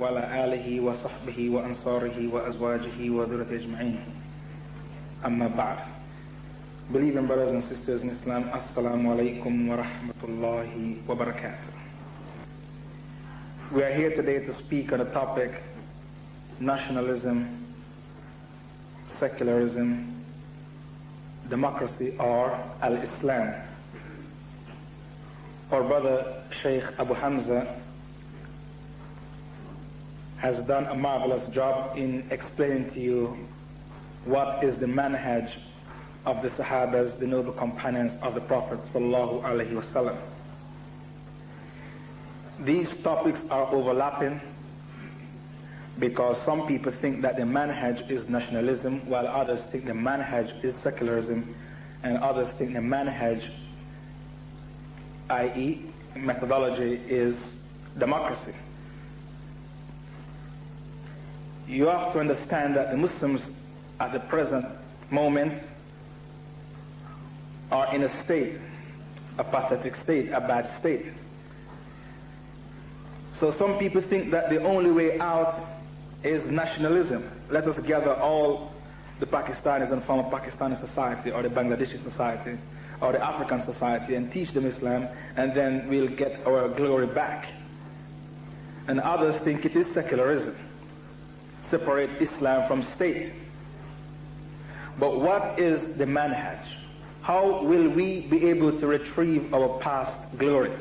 وعلى آله وصحبه وأنصاره وأزواجه وذريته أجمعين أما بعد Believing brothers and sisters in Islam, Assalamu alaikum wa rahmatullahi wa barakatuh. We are here today to speak on the topic nationalism, secularism, democracy, or al-Islam. Our brother Sheikh Abu Hamza has done a marvelous job in explaining to you what is the manhaj of the Sahabas, the noble companions of the Prophet wasallam. These topics are overlapping because some people think that the manhaj is nationalism while others think the manhaj is secularism and others think the manhaj, i.e. methodology, is democracy. You have to understand that the Muslims at the present moment are in a state, a pathetic state, a bad state. So some people think that the only way out is nationalism. Let us gather all the Pakistanis and form a Pakistani society or the Bangladeshi society or the African society and teach them Islam and then we'll get our glory back. And others think it is secularism. Separate Islam from state. But what is the manhaj? How will we be able to retrieve our past glory?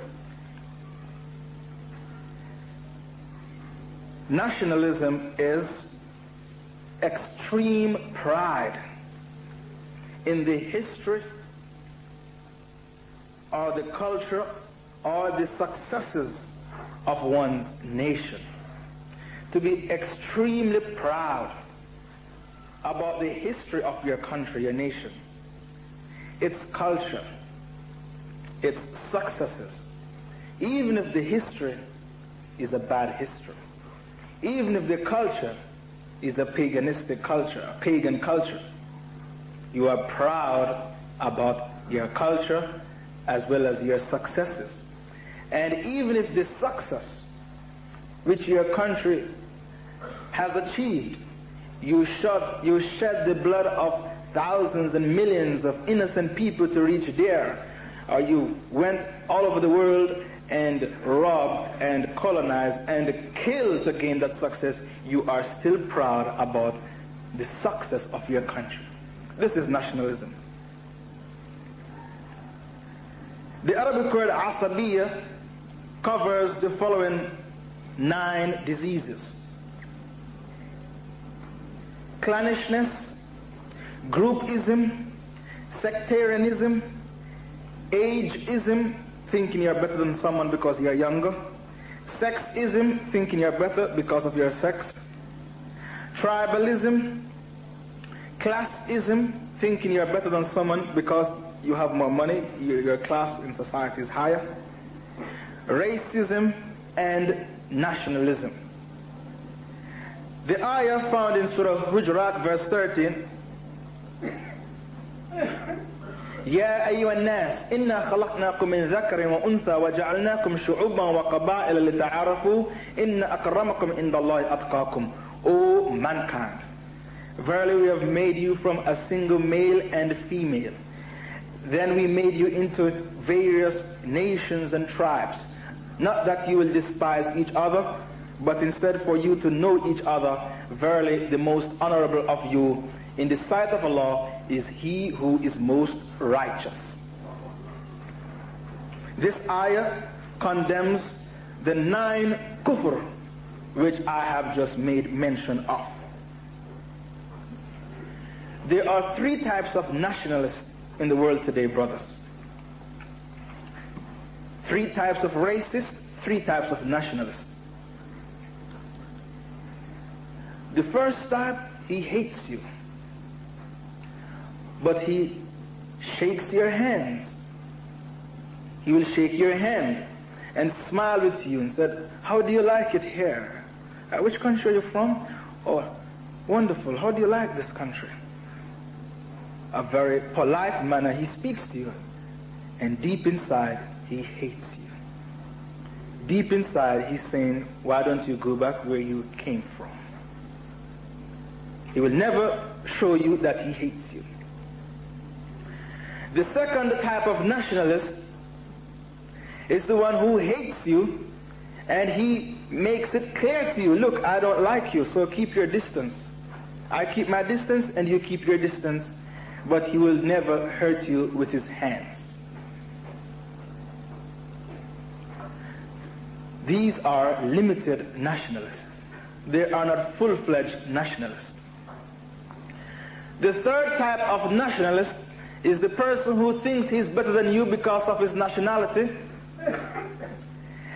Nationalism is extreme pride in the history or the culture or the successes of one's nation. To be extremely proud about the history of your country, your nation, its culture, its successes, even if the history is a bad history, even if the culture is a paganistic culture, a pagan culture, you are proud about your culture as well as your successes. And even if the success which your country has achieved, you shed, you shed the blood of thousands and millions of innocent people to reach there, or you went all over the world and robbed and colonized and killed to gain that success, you are still proud about the success of your country. This is nationalism. The Arabic word asabiya covers the following nine diseases. Clannishness, groupism, sectarianism, ageism, thinking you're better than someone because you're younger, sexism, thinking you're better because of your sex, tribalism, classism, thinking you're better than someone because you have more money, your class in society is higher, racism, and nationalism. The ayah found in Surah Hujurat, verse 13, يا أيها الناس إنا خلقناكم من ذكر وأنثى وجعلناكم شعوبا وقبائل لتعارفوا إن أكرمكم عند الله أتقاكم O mankind Verily we have made you from a single male and female Then we made you into various nations and tribes Not that you will despise each other but instead for you to know each other Verily the most honorable of you in the sight of Allah is he who is most righteous. This ayah condemns the nine kufr which I have just made mention of. There are three types of nationalists in the world today, brothers. Three types of racists, three types of nationalists. The first type he hates you. But he shakes your hands. He will shake your hand and smile with you and said, how do you like it here? Uh, which country are you from? Oh, wonderful. How do you like this country? A very polite manner he speaks to you. And deep inside, he hates you. Deep inside, he's saying, why don't you go back where you came from? He will never show you that he hates you. The second type of nationalist is the one who hates you and he makes it clear to you, look, I don't like you, so keep your distance. I keep my distance and you keep your distance, but he will never hurt you with his hands. These are limited nationalists. They are not full-fledged nationalists. The third type of nationalist is the person who thinks he's better than you because of his nationality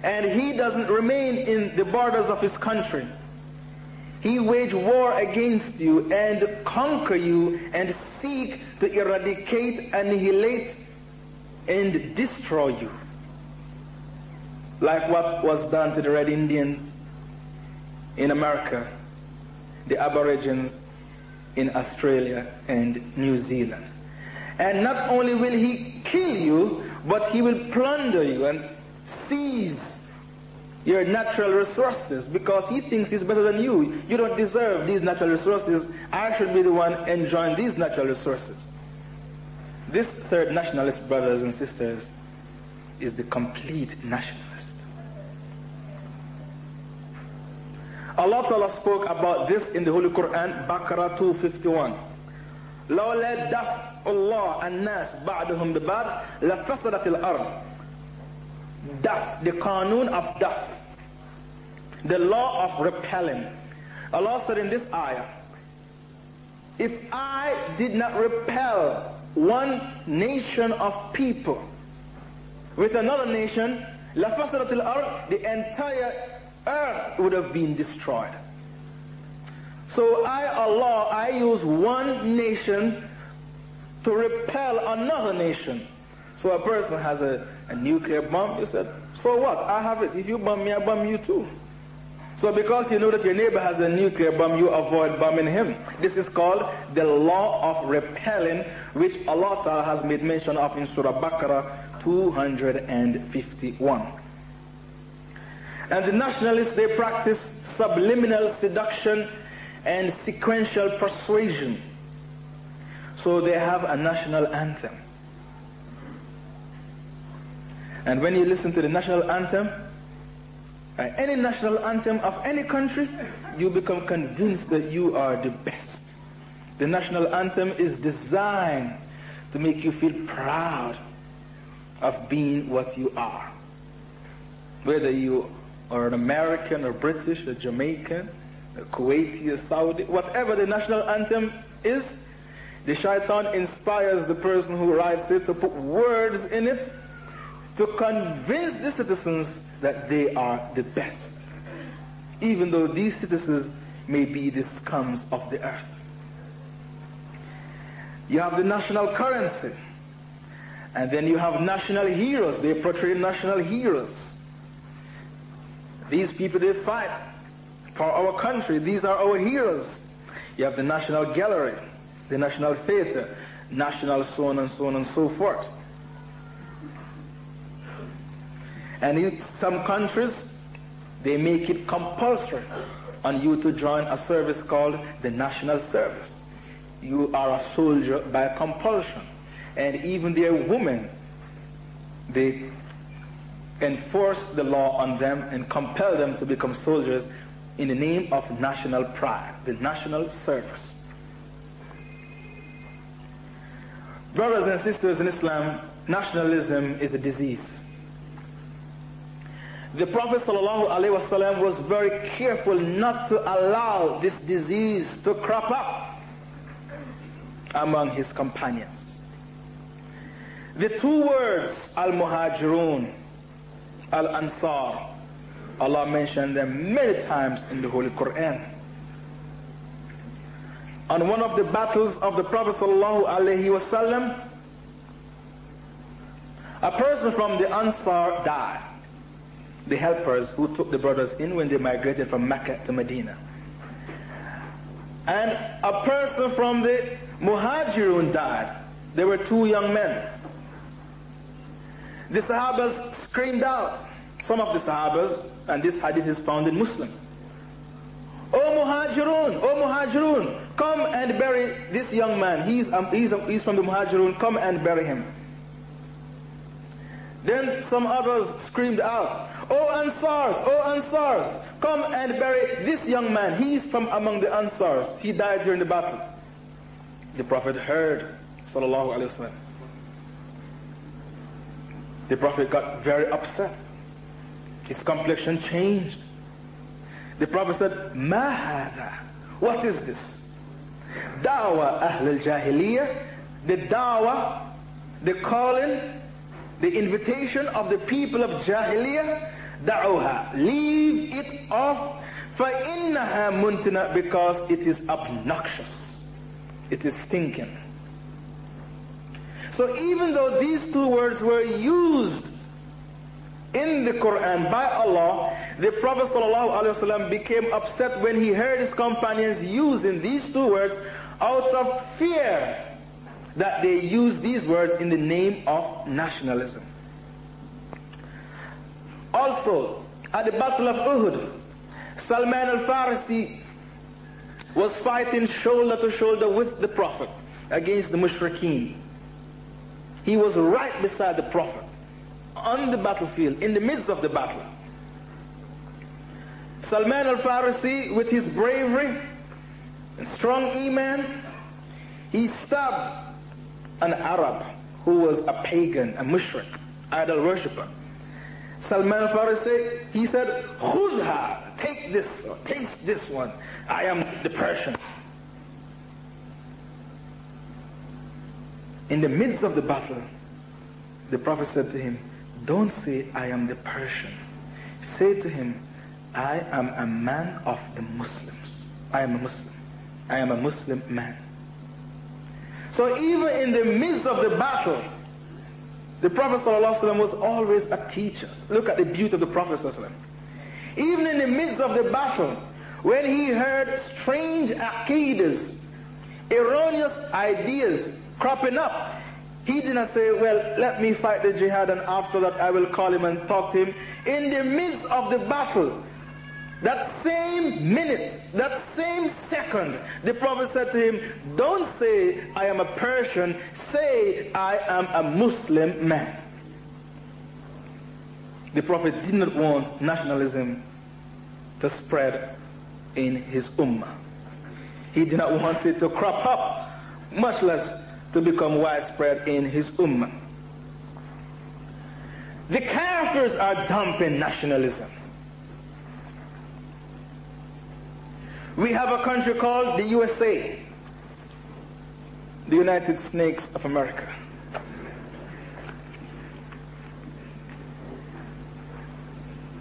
and he doesn't remain in the borders of his country. He wage war against you and conquer you and seek to eradicate, annihilate, and destroy you. Like what was done to the Red Indians in America, the Aborigines in Australia and New Zealand. And not only will he kill you, but he will plunder you and seize your natural resources because he thinks he's better than you. You don't deserve these natural resources. I should be the one enjoying these natural resources. This third nationalist, brothers and sisters, is the complete nationalist. Allah Ta'ala spoke about this in the Holy Quran, Baqarah 251. لولا دفع الله الناس بعدهم ببعض لفسدت الأرض daf, the qanun of daf, the law of repelling. Allah said in this ayah, if I did not repel one nation of people with another nation, the entire earth would have been destroyed. So I, Allah, I use one nation to repel another nation. So a person has a, a nuclear bomb, you said, so what? I have it. If you bomb me, I bomb you too. So because you know that your neighbor has a nuclear bomb, you avoid bombing him. This is called the law of repelling, which Allah has made mention of in Surah Baqarah 251. And the nationalists, they practice subliminal seduction and sequential persuasion. So they have a national anthem. And when you listen to the national anthem, uh, any national anthem of any country, you become convinced that you are the best. The national anthem is designed to make you feel proud of being what you are. Whether you are an American or British or Jamaican, or Kuwaiti or Saudi, whatever the national anthem is, the shaitan inspires the person who writes it to put words in it to convince the citizens that they are the best, even though these citizens may be the scums of the earth. You have the national currency, and then you have national heroes. They portray national heroes. These people, they fight for our country. These are our heroes. You have the national gallery, the national theater, national so on and so on and so forth. And in some countries, they make it compulsory on you to join a service called the national service. You are a soldier by compulsion. And even their women, they enforce the law on them and compel them to become soldiers in the name of national pride, the national service. Brothers and sisters in Islam, nationalism is a disease. The Prophet ﷺ was very careful not to allow this disease to crop up among his companions. The two words, Al-Muhajirun, Al-Ansar, Allah mentioned them many times in the Holy Quran. on one of the battles of the Prophet wasallam, a person from the Ansar died. The helpers who took the brothers in when they migrated from Mecca to Medina. And a person from the Muhajirun died. There were two young men. The Sahabas screamed out. Some of the Sahabas, and this hadith is found in Muslim. O Muhajirun, O Muhajirun, come and bury this young man. He's, um, he's, um, he's from the Muhajirun, come and bury him. Then some others screamed out, O Ansars, O Ansars, come and bury this young man. He's from among the Ansars. He died during the battle. The Prophet heard, sallallahu alaihi wasallam. The Prophet got very upset. His complexion changed. The Prophet said, Ma hada? What is this? Dawah Ahl al-Jahiliyyah, the dawah, the calling, the invitation of the people of Jahiliyyah, da'uha. Leave it off. فَإِنَّهَا muntina Because it is obnoxious. It is stinking. So even though these two words were used in the Quran by Allah, the Prophet ﷺ became upset when he heard his companions using these two words out of fear that they use these words in the name of nationalism. Also, at the Battle of Uhud, Salman al-Farisi was fighting shoulder to shoulder with the Prophet against the mushrikeen. He was right beside the Prophet on the battlefield, in the midst of the battle. Salman al-Farisi, with his bravery and strong iman, he stabbed an Arab who was a pagan, a mushrik, idol worshipper. Salman al-Farisi, he said, Khudha, take this, taste this one. I am the Persian. In the midst of the battle, the Prophet said to him, don't say, I am the Persian. Say to him, I am a man of the Muslims. I am a Muslim. I am a Muslim man. So even in the midst of the battle, the Prophet was always a teacher. Look at the beauty of the Prophet. Even in the midst of the battle, when he heard strange aqidas, erroneous ideas cropping up, he did not say, well, let me fight the jihad and after that I will call him and talk to him. In the midst of the battle, that same minute, that same second, the Prophet said to him, don't say I am a Persian, say I am a Muslim man. The Prophet did not want nationalism to spread in his ummah. He did not want it to crop up, much less to become widespread in his ummah. The characters are dumping nationalism. We have a country called the USA, the United Snakes of America.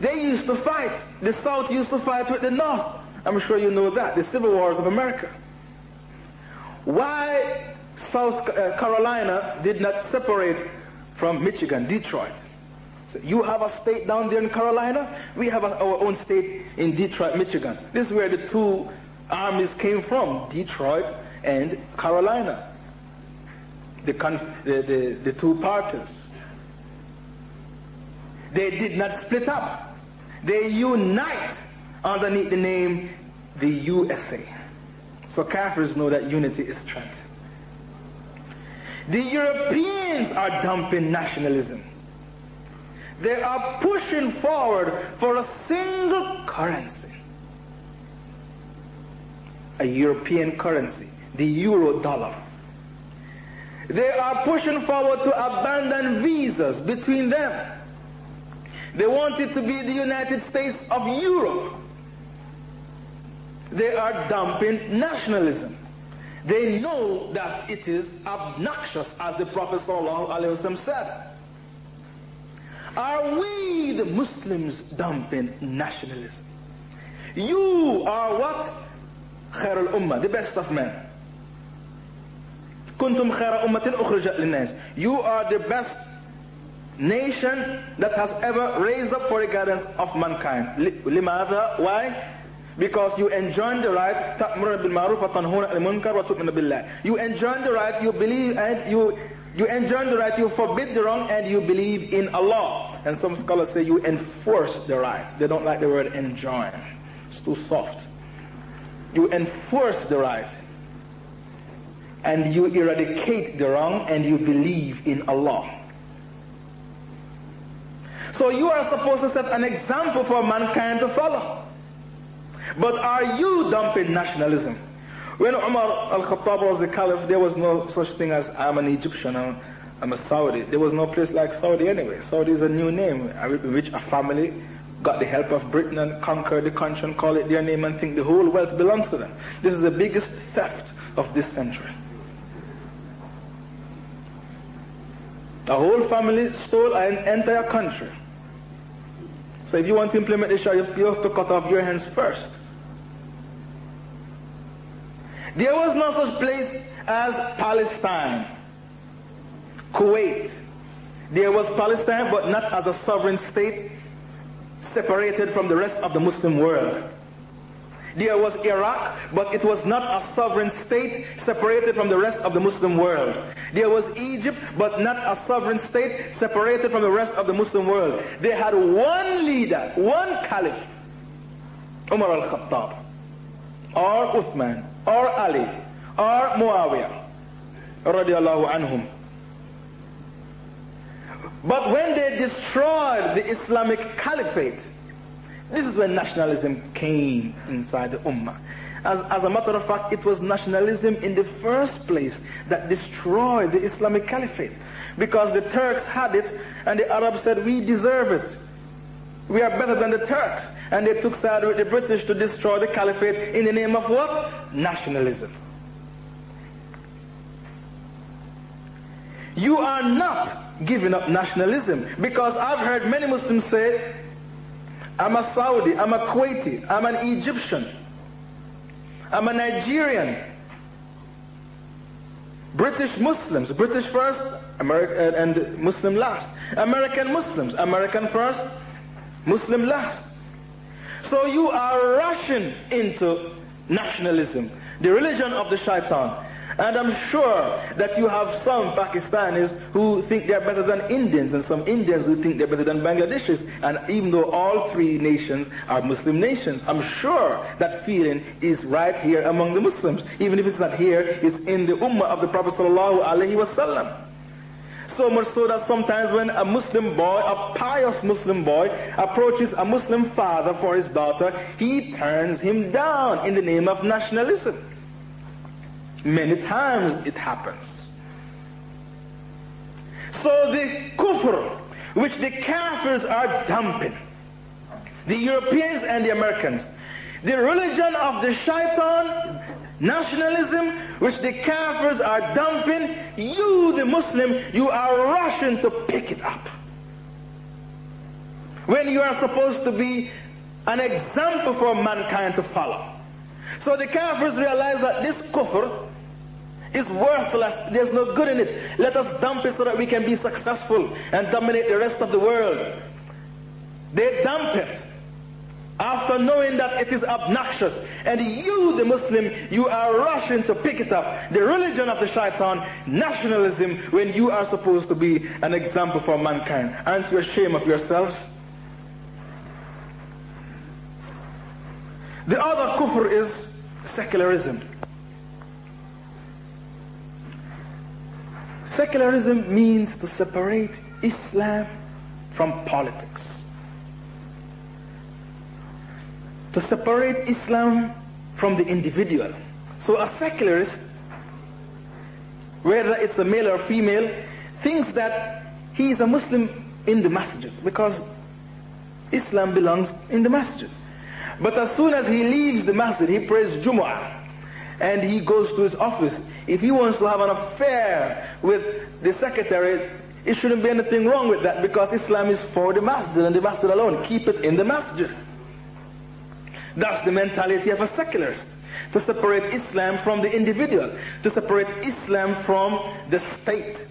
They used to fight. The South used to fight with the North. I'm sure you know that. The Civil Wars of America. Why South uh, Carolina did not separate from Michigan, Detroit. So you have a state down there in Carolina, we have a, our own state in Detroit, Michigan. This is where the two armies came from, Detroit and Carolina. The, the, the, the two parties. They did not split up. They unite underneath the name the USA. So Kafirs know that unity is strength. The Europeans are dumping nationalism. They are pushing forward for a single currency. A European currency, the euro dollar. They are pushing forward to abandon visas between them. They want it to be the United States of Europe. They are dumping nationalism. They know that it is obnoxious, as the Prophet ﷺ said. Are we, the Muslims, dumping nationalism? You are what? Khair al-Ummah, the best of men. كنتم خير أمة أخرجت للناس. You are the best nation that has ever raised up for the guidance of mankind. لماذا? Why? Because you enjoin the right, تأمرون بالمعروف وتنهون عن المنكر وتؤمن بالله. You enjoin the right, you believe, and you you enjoin the right, you forbid the wrong, and you believe in Allah. And some scholars say you enforce the right. They don't like the word enjoin. It's too soft. You enforce the right. And you eradicate the wrong, and you believe in Allah. So you are supposed to set an example for mankind to follow. But are you dumping nationalism? When Umar al-Khattab was the caliph, there was no such thing as I'm an Egyptian, I'm, I'm a Saudi. There was no place like Saudi anyway. Saudi is a new name, uh, which a family got the help of Britain and conquered the country and call it their name and think the whole wealth belongs to them. This is the biggest theft of this century. A whole family stole an entire country. So if you want to implement the Sharia, you have to cut off your hands first. There was no such place as Palestine, Kuwait. There was Palestine, but not as a sovereign state separated from the rest of the Muslim world. There was Iraq, but it was not a sovereign state separated from the rest of the Muslim world. There was Egypt, but not a sovereign state separated from the rest of the Muslim world. They had one leader, one caliph, Umar al-Khattab, or Uthman, or Ali, or Muawiyah, radiallahu anhum. But when they destroyed the Islamic Caliphate, this is when nationalism came inside the Ummah. As, as, a matter of fact, it was nationalism in the first place that destroyed the Islamic Caliphate. Because the Turks had it, and the Arabs said, we deserve it. We are better than the Turks. And they took side with the British to destroy the Caliphate in the name of what? Nationalism. You are not giving up nationalism. Because I've heard many Muslims say, I'm a Saudi, I'm a Kuwaiti, I'm an Egyptian, I'm a Nigerian. British Muslims, British first, American and Muslim last. American Muslims, American first, Muslim last. So you are rushing into nationalism, the religion of the shaitan. And I'm sure that you have some Pakistanis who think they're better than Indians and some Indians who think they're better than Bangladeshis. And even though all three nations are Muslim nations, I'm sure that feeling is right here among the Muslims. Even if it's not here, it's in the ummah of the Prophet sallallahu alaihi wasallam. So much so that sometimes when a Muslim boy, a pious Muslim boy, approaches a Muslim father for his daughter, he turns him down in the name of nationalism. Many times it happens. So the kufr, which the kafirs are dumping, the Europeans and the Americans, the religion of the shaitan, nationalism, which the kafirs are dumping, you, the Muslim, you are rushing to pick it up. When you are supposed to be an example for mankind to follow. So the kafirs realize that this kufr is worthless. There's no good in it. Let us dump it so that we can be successful and dominate the rest of the world. They dump it after knowing that it is obnoxious. And you, the Muslim, you are rushing to pick it up. The religion of the shaitan, nationalism, when you are supposed to be an example for mankind. Aren't you ashamed of yourselves? The other kufr is secularism. Secularism means to separate Islam from politics. To separate Islam from the individual. So a secularist, whether it's a male or female, thinks that he is a Muslim in the masjid because Islam belongs in the masjid. But as soon as he leaves the masjid, he prays Jumu'ah and he goes to his office. If he wants to have an affair with the secretary, it shouldn't be anything wrong with that because Islam is for the masjid and the masjid alone. Keep it in the masjid. That's the mentality of a secularist. to separate Islam from the individual, to separate Islam from the state.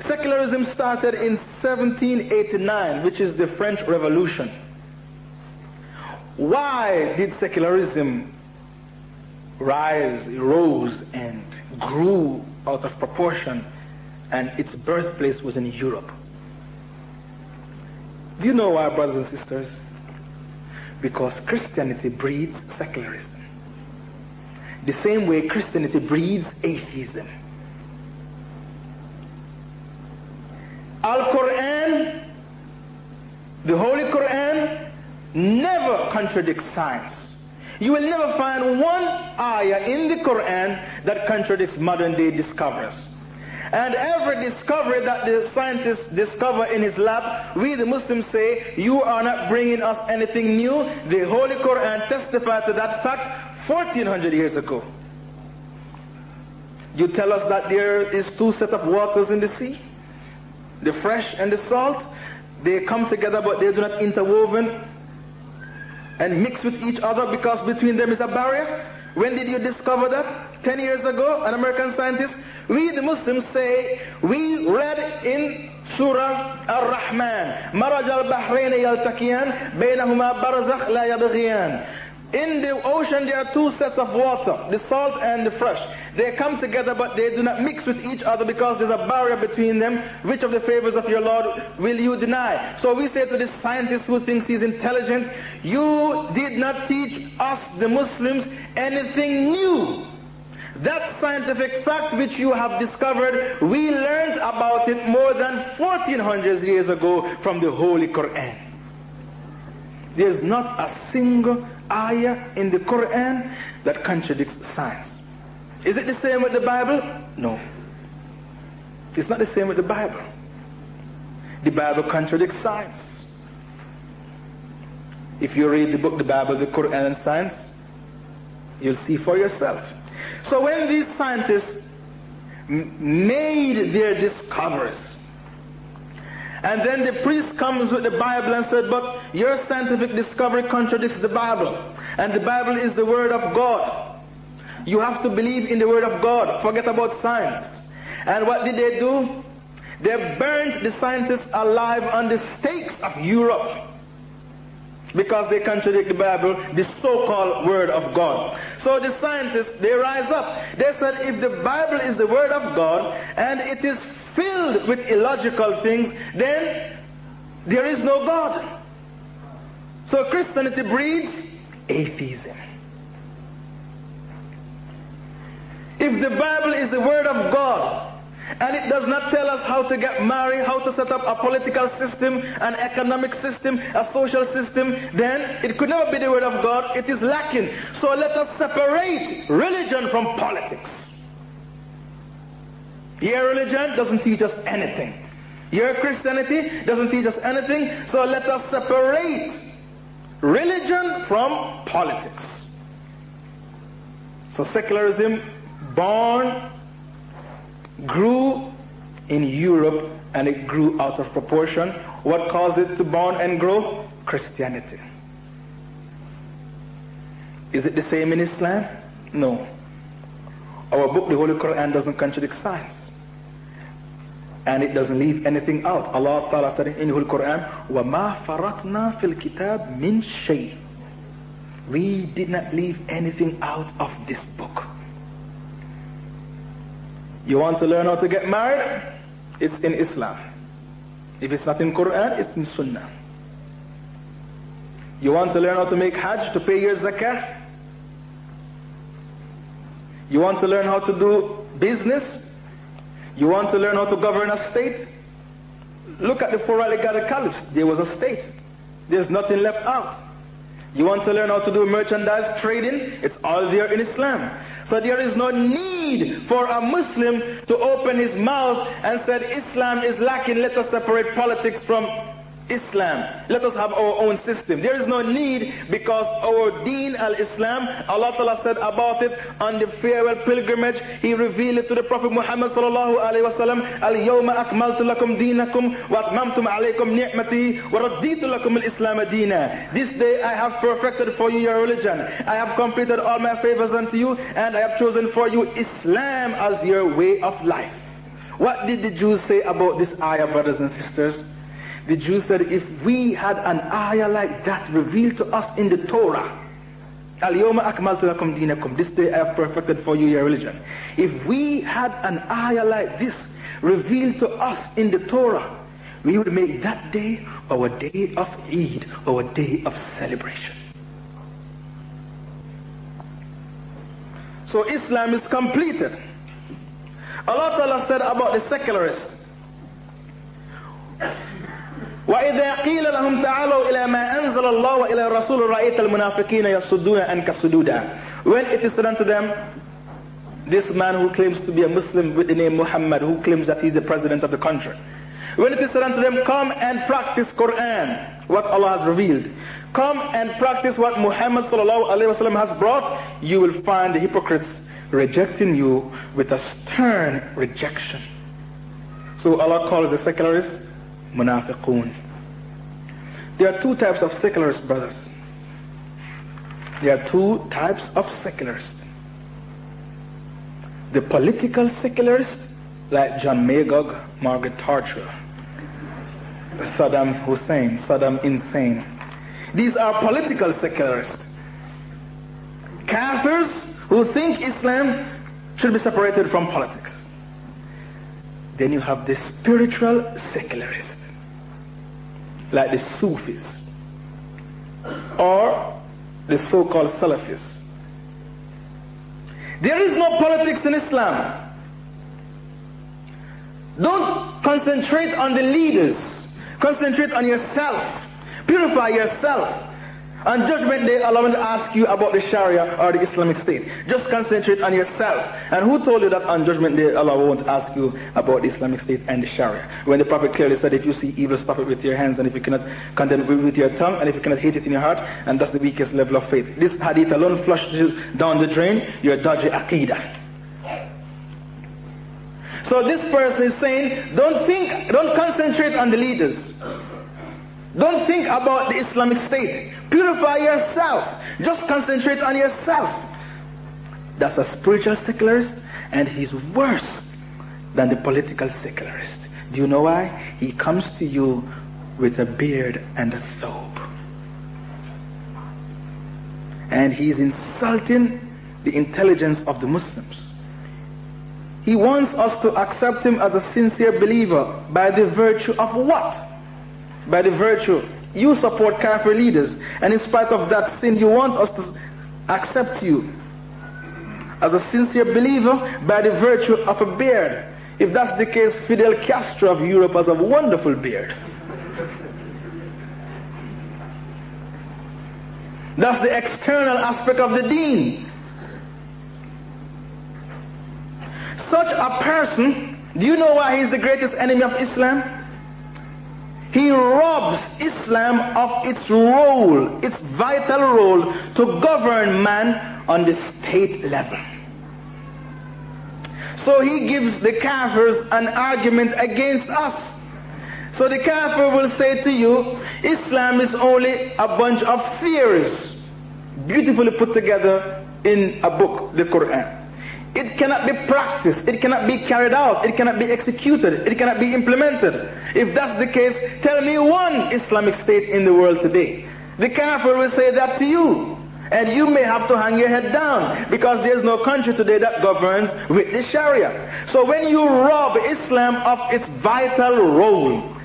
Secularism started in 1789, which is the French Revolution. Why did secularism rise, rose, and grew out of proportion, and its birthplace was in Europe? Do you know why, brothers and sisters? Because Christianity breeds secularism. The same way Christianity breeds atheism. Al-Quran, the Holy Quran, never contradicts science. You will never find one ayah in the Quran that contradicts modern day discoveries. And every discovery that the scientists discover in his lab, we the Muslims say, you are not bringing us anything new. The Holy Quran testified to that fact 1400 years ago. You tell us that there is two set of waters in the sea, the fresh and the salt. They come together but they do not interwoven and mix with each other because between them is a barrier. When did you discover that? Ten years ago, an American scientist. We, the Muslims, say we read in Surah Ar-Rahman, "Maraj al-Bahrain yaltaqiyan, baynahuma barzakh la yabghiyan." In the ocean there are two sets of water, the salt and the fresh. They come together but they do not mix with each other because there's a barrier between them. Which of the favors of your Lord will you deny? So we say to this scientist who thinks he's intelligent, you did not teach us, the Muslims, anything new. That scientific fact which you have discovered, we learned about it more than 1400 years ago from the Holy Quran. There's not a single ayah in the Quran that contradicts science. Is it the same with the Bible? No. It's not the same with the Bible. The Bible contradicts science. If you read the book, the Bible, the Quran, and science, you'll see for yourself. So when these scientists made their discoveries, and then the priest comes with the Bible and said, but your scientific discovery contradicts the Bible. And the Bible is the Word of God. You have to believe in the Word of God. Forget about science. And what did they do? They burned the scientists alive on the stakes of Europe because they contradict the Bible, the so-called Word of God. So the scientists, they rise up. They said if the Bible is the Word of God and it is filled with illogical things, then there is no God. So Christianity breeds atheism. If the Bible is the Word of God, and it does not tell us how to get married, how to set up a political system, an economic system, a social system, then it could never be the Word of God. It is lacking. So let us separate religion from politics. Your religion doesn't teach us anything. Your Christianity doesn't teach us anything. So let us separate religion from politics. So secularism born grew in Europe and it grew out of proportion. What caused it to born and grow? Christianity. Is it the same in Islam? No. Our book, the Holy Quran, doesn't contradict science and it doesn't leave anything out. Allah Ta'ala said in the Quran, وَمَا فَرَطْنَا فِي الْكِتَابِ مِنْ شَيْءٍ We did not leave anything out of this book. You want to learn how to get married? It's in Islam. If it's not in Quran, it's in Sunnah. You want to learn how to make Hajj, to pay your zakah? You want to learn how to do business? You want to learn how to govern a state? Look at the four Alligator caliphs. There was a state. There's nothing left out. You want to learn how to do merchandise trading? It's all there in Islam. So there is no need for a Muslim to open his mouth and said Islam is lacking. Let us separate politics from Islam. Let us have our own system. There is no need because our deen al-Islam, Allah Ta'ala said about it on the farewell pilgrimage, He revealed it to the Prophet Muhammad sallallahu alayhi wa sallam, Al-yawma akmaltu lakum deenakum wa atmamtum alaykum ni'mati wa radditu lakum al-Islam deena. This day I have perfected for you your religion. I have completed all my favors unto you and I have chosen for you Islam as your way of life. What did the Jews say about this ayah, brothers and sisters? The Jews said, if we had an ayah like that revealed to us in the Torah, Al-Yawma akmaltu lakum dinakum. This day I have perfected for you your religion. If we had an ayah like this revealed to us in the Torah, we would make that day our day of Eid, our day of celebration. So Islam is completed. Allah Ta'ala said about the secularists, وإذا قيل لهم تعالوا إلى ما أنزل الله وإلى الرسول رأيت المنافقين يصدون عنك صدودا When it is said unto them, this man who claims to be a Muslim with the name Muhammad, who claims that he's the president of the country. When it is said unto them, come and practice Quran, what Allah has revealed. Come and practice what Muhammad sallallahu has brought, you will find the hypocrites rejecting you with a stern rejection. So Allah calls the secularists munafiqun. There are two types of secularists, brothers. There are two types of secularists. The political secularist, like John Magog, Margaret Thatcher, Saddam Hussein, Saddam Insane. These are political secularists. Kafirs who think Islam should be separated from politics. Then you have the spiritual secularist like the Sufis or the so-called Salafis. There is no politics in Islam. Don't concentrate on the leaders. Concentrate on yourself. Purify yourself. On Judgment Day, Allah will ask you about the Sharia or the Islamic State. Just concentrate on yourself. And who told you that on Judgment Day, Allah won't ask you about the Islamic State and the Sharia? When the Prophet clearly said, if you see evil, stop it with your hands, and if you cannot condemn it with your tongue, and if you cannot hate it in your heart, and that's the weakest level of faith. This hadith alone flushes down the drain your dodgy aqidah. So this person is saying, don't think, don't concentrate on the leaders. Don't think about the Islamic State. Purify yourself. Just concentrate on yourself. That's a spiritual secularist, and he's worse than the political secularist. Do you know why? He comes to you with a beard and a thobe. And he's insulting the intelligence of the Muslims. He wants us to accept him as a sincere believer by the virtue of what? By the virtue you support kafir leaders, and in spite of that sin, you want us to accept you as a sincere believer by the virtue of a beard. If that's the case, Fidel Castro of Europe has a wonderful beard. That's the external aspect of the deen. Such a person, do you know why he's the greatest enemy of Islam? He robs Islam of its role, its vital role to govern man on the state level. So he gives the kafirs an argument against us. So the kafir will say to you, Islam is only a bunch of theories, beautifully put together in a book, the Quran. It cannot be practiced. It cannot be carried out. It cannot be executed. It cannot be implemented. If that's the case, tell me one Islamic state in the world today. The kafir will say that to you. And you may have to hang your head down because there's no country today that governs with the Sharia. So when you rob Islam of its vital role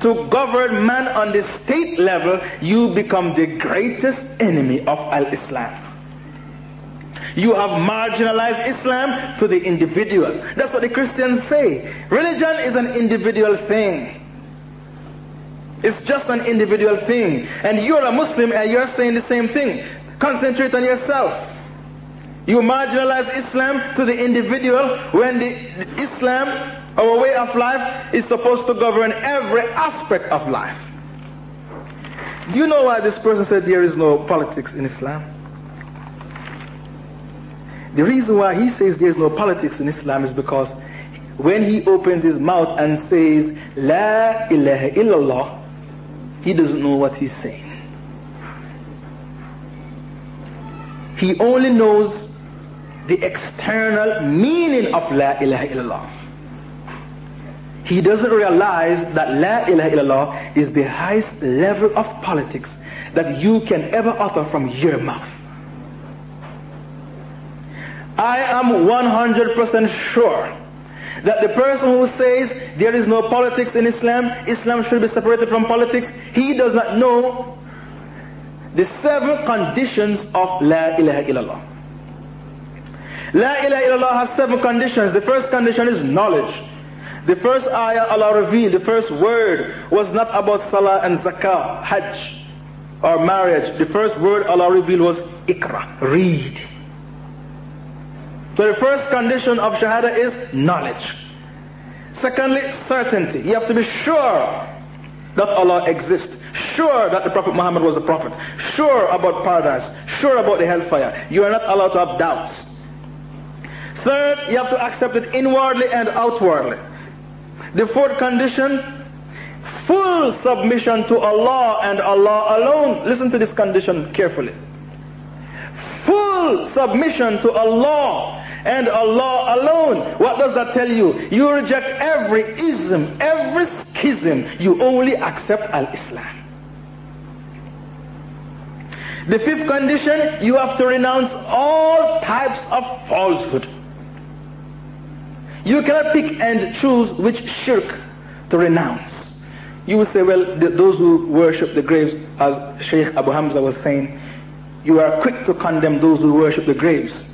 to govern man on the state level, you become the greatest enemy of Al-Islam. You have marginalized Islam to the individual. That's what the Christians say. Religion is an individual thing. It's just an individual thing. And you're a Muslim and you're saying the same thing. Concentrate on yourself. You marginalize Islam to the individual when the, the Islam, our way of life, is supposed to govern every aspect of life. Do you know why this person said there is no politics in Islam? The reason why he says there is no politics in Islam is because when he opens his mouth and says, La ilaha illallah, he doesn't know what he's saying. He only knows the external meaning of La ilaha illallah. He doesn't realize that La ilaha illallah is the highest level of politics that you can ever utter from your mouth. I am 100% sure that the person who says there is no politics in Islam, Islam should be separated from politics, he does not know the seven conditions of La ilaha illallah. La ilaha illallah has seven conditions. The first condition is knowledge. The first ayah Allah revealed, the first word was not about salah and zakah, hajj or marriage. The first word Allah revealed was ikra, read. So the first condition of shahada is knowledge. Secondly, certainty. You have to be sure that Allah exists. Sure that the Prophet Muhammad was a prophet. Sure about paradise. Sure about the hellfire. You are not allowed to have doubts. Third, you have to accept it inwardly and outwardly. The fourth condition, full submission to Allah and Allah alone. Listen to this condition carefully. Full submission to Allah and Allah alone. What does that tell you? You reject every ism, every schism. You only accept Al-Islam. The fifth condition, you have to renounce all types of falsehood. You cannot pick and choose which shirk to renounce. You will say, well, the, those who worship the graves, as Sheikh Abu Hamza was saying, you are quick to condemn those who worship the graves.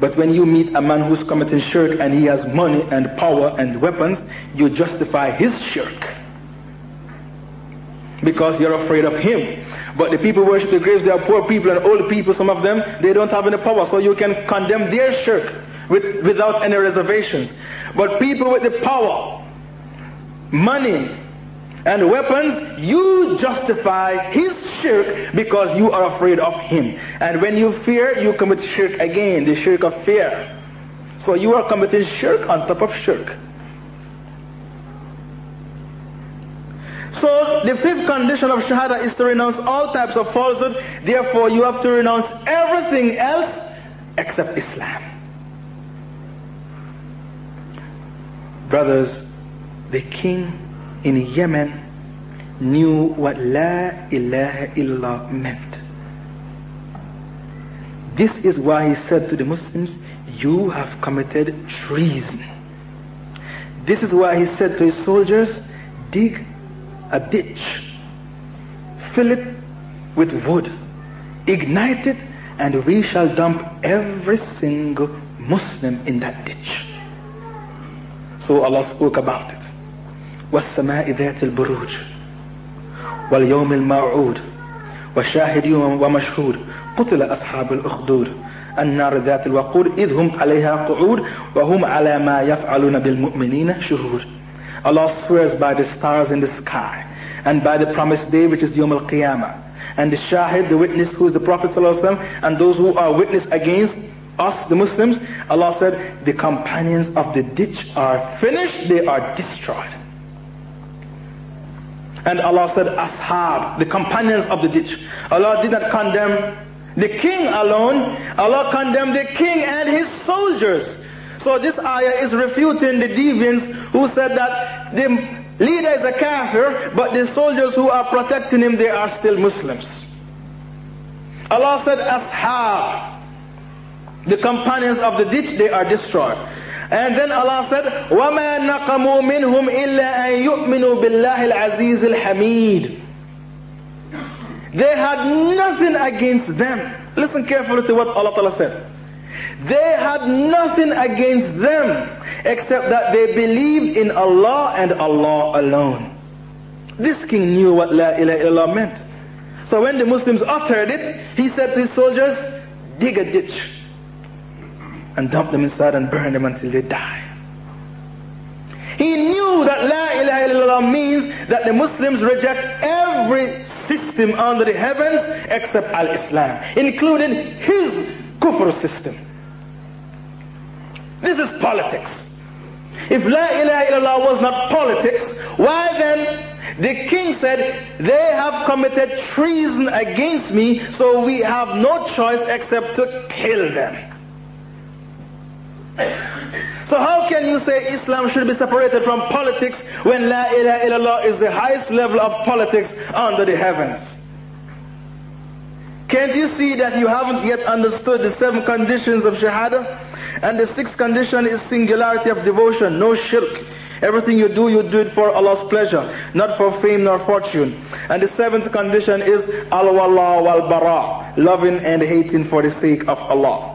But when you meet a man who's committing shirk and he has money and power and weapons, you justify his shirk. Because you're afraid of him. But the people worship the graves, they are poor people and old people, some of them, they don't have any power. So you can condemn their shirk with, without any reservations. But people with the power, money, and weapons, you justify his shirk because you are afraid of him. And when you fear, you commit shirk again, the shirk of fear. So you are committing shirk on top of shirk. So the fifth condition of shahada is to renounce all types of falsehood. Therefore, you have to renounce everything else except Islam. Brothers, the king in Yemen knew what La ilaha illallah meant. This is why he said to the Muslims, you have committed treason. This is why he said to his soldiers, dig a ditch, fill it with wood, ignite it, and we shall dump every single Muslim in that ditch. So Allah spoke about it. والسماء ذات البروج واليوم الموعود وشاهد ومشهود قتل أصحاب الأخدود النار ذات الوقود إذ هم عليها قعود وهم على ما يفعلون بالمؤمنين شهود Allah swears by the stars in the sky and by the promised day which is Yom Al-Qiyamah and the Shahid, the witness who is the Prophet ﷺ, and those who are witness against us, the Muslims, Allah said, the companions of the ditch are finished, they are destroyed. And Allah said, Ashab, the companions of the ditch. Allah did not condemn the king alone. Allah condemned the king and his soldiers. So this ayah is refuting the deviants who said that the leader is a kafir, but the soldiers who are protecting him, they are still Muslims. Allah said, Ashab, the companions of the ditch, they are destroyed. And then Allah said, وَمَا نَقَمُوا مِنْهُمْ إِلَّا أَن يُؤْمِنُوا بِاللَّهِ الْعَزِيزِ الْحَمِيدِ They had nothing against them. Listen carefully to what Allah Ta'ala said. They had nothing against them except that they believed in Allah and Allah alone. This king knew what La ilaha illallah meant. So when the Muslims uttered it, he said to his soldiers, dig a ditch and dump them inside and burn them until they die. He knew that La ilaha illallah means that the Muslims reject every system under the heavens except al-Islam, including his kufr system. This is politics. If La ilaha illallah was not politics, why then the king said, they have committed treason against me, so we have no choice except to kill them. So how can you say Islam should be separated from politics when La ilaha illallah is the highest level of politics under the heavens? Can't you see that you haven't yet understood the seven conditions of Shahada? And the sixth condition is singularity of devotion, no shirk. Everything you do, you do it for Allah's pleasure, not for fame nor fortune. And the seventh condition is al-wala wal-bara, loving and hating for the sake of Allah.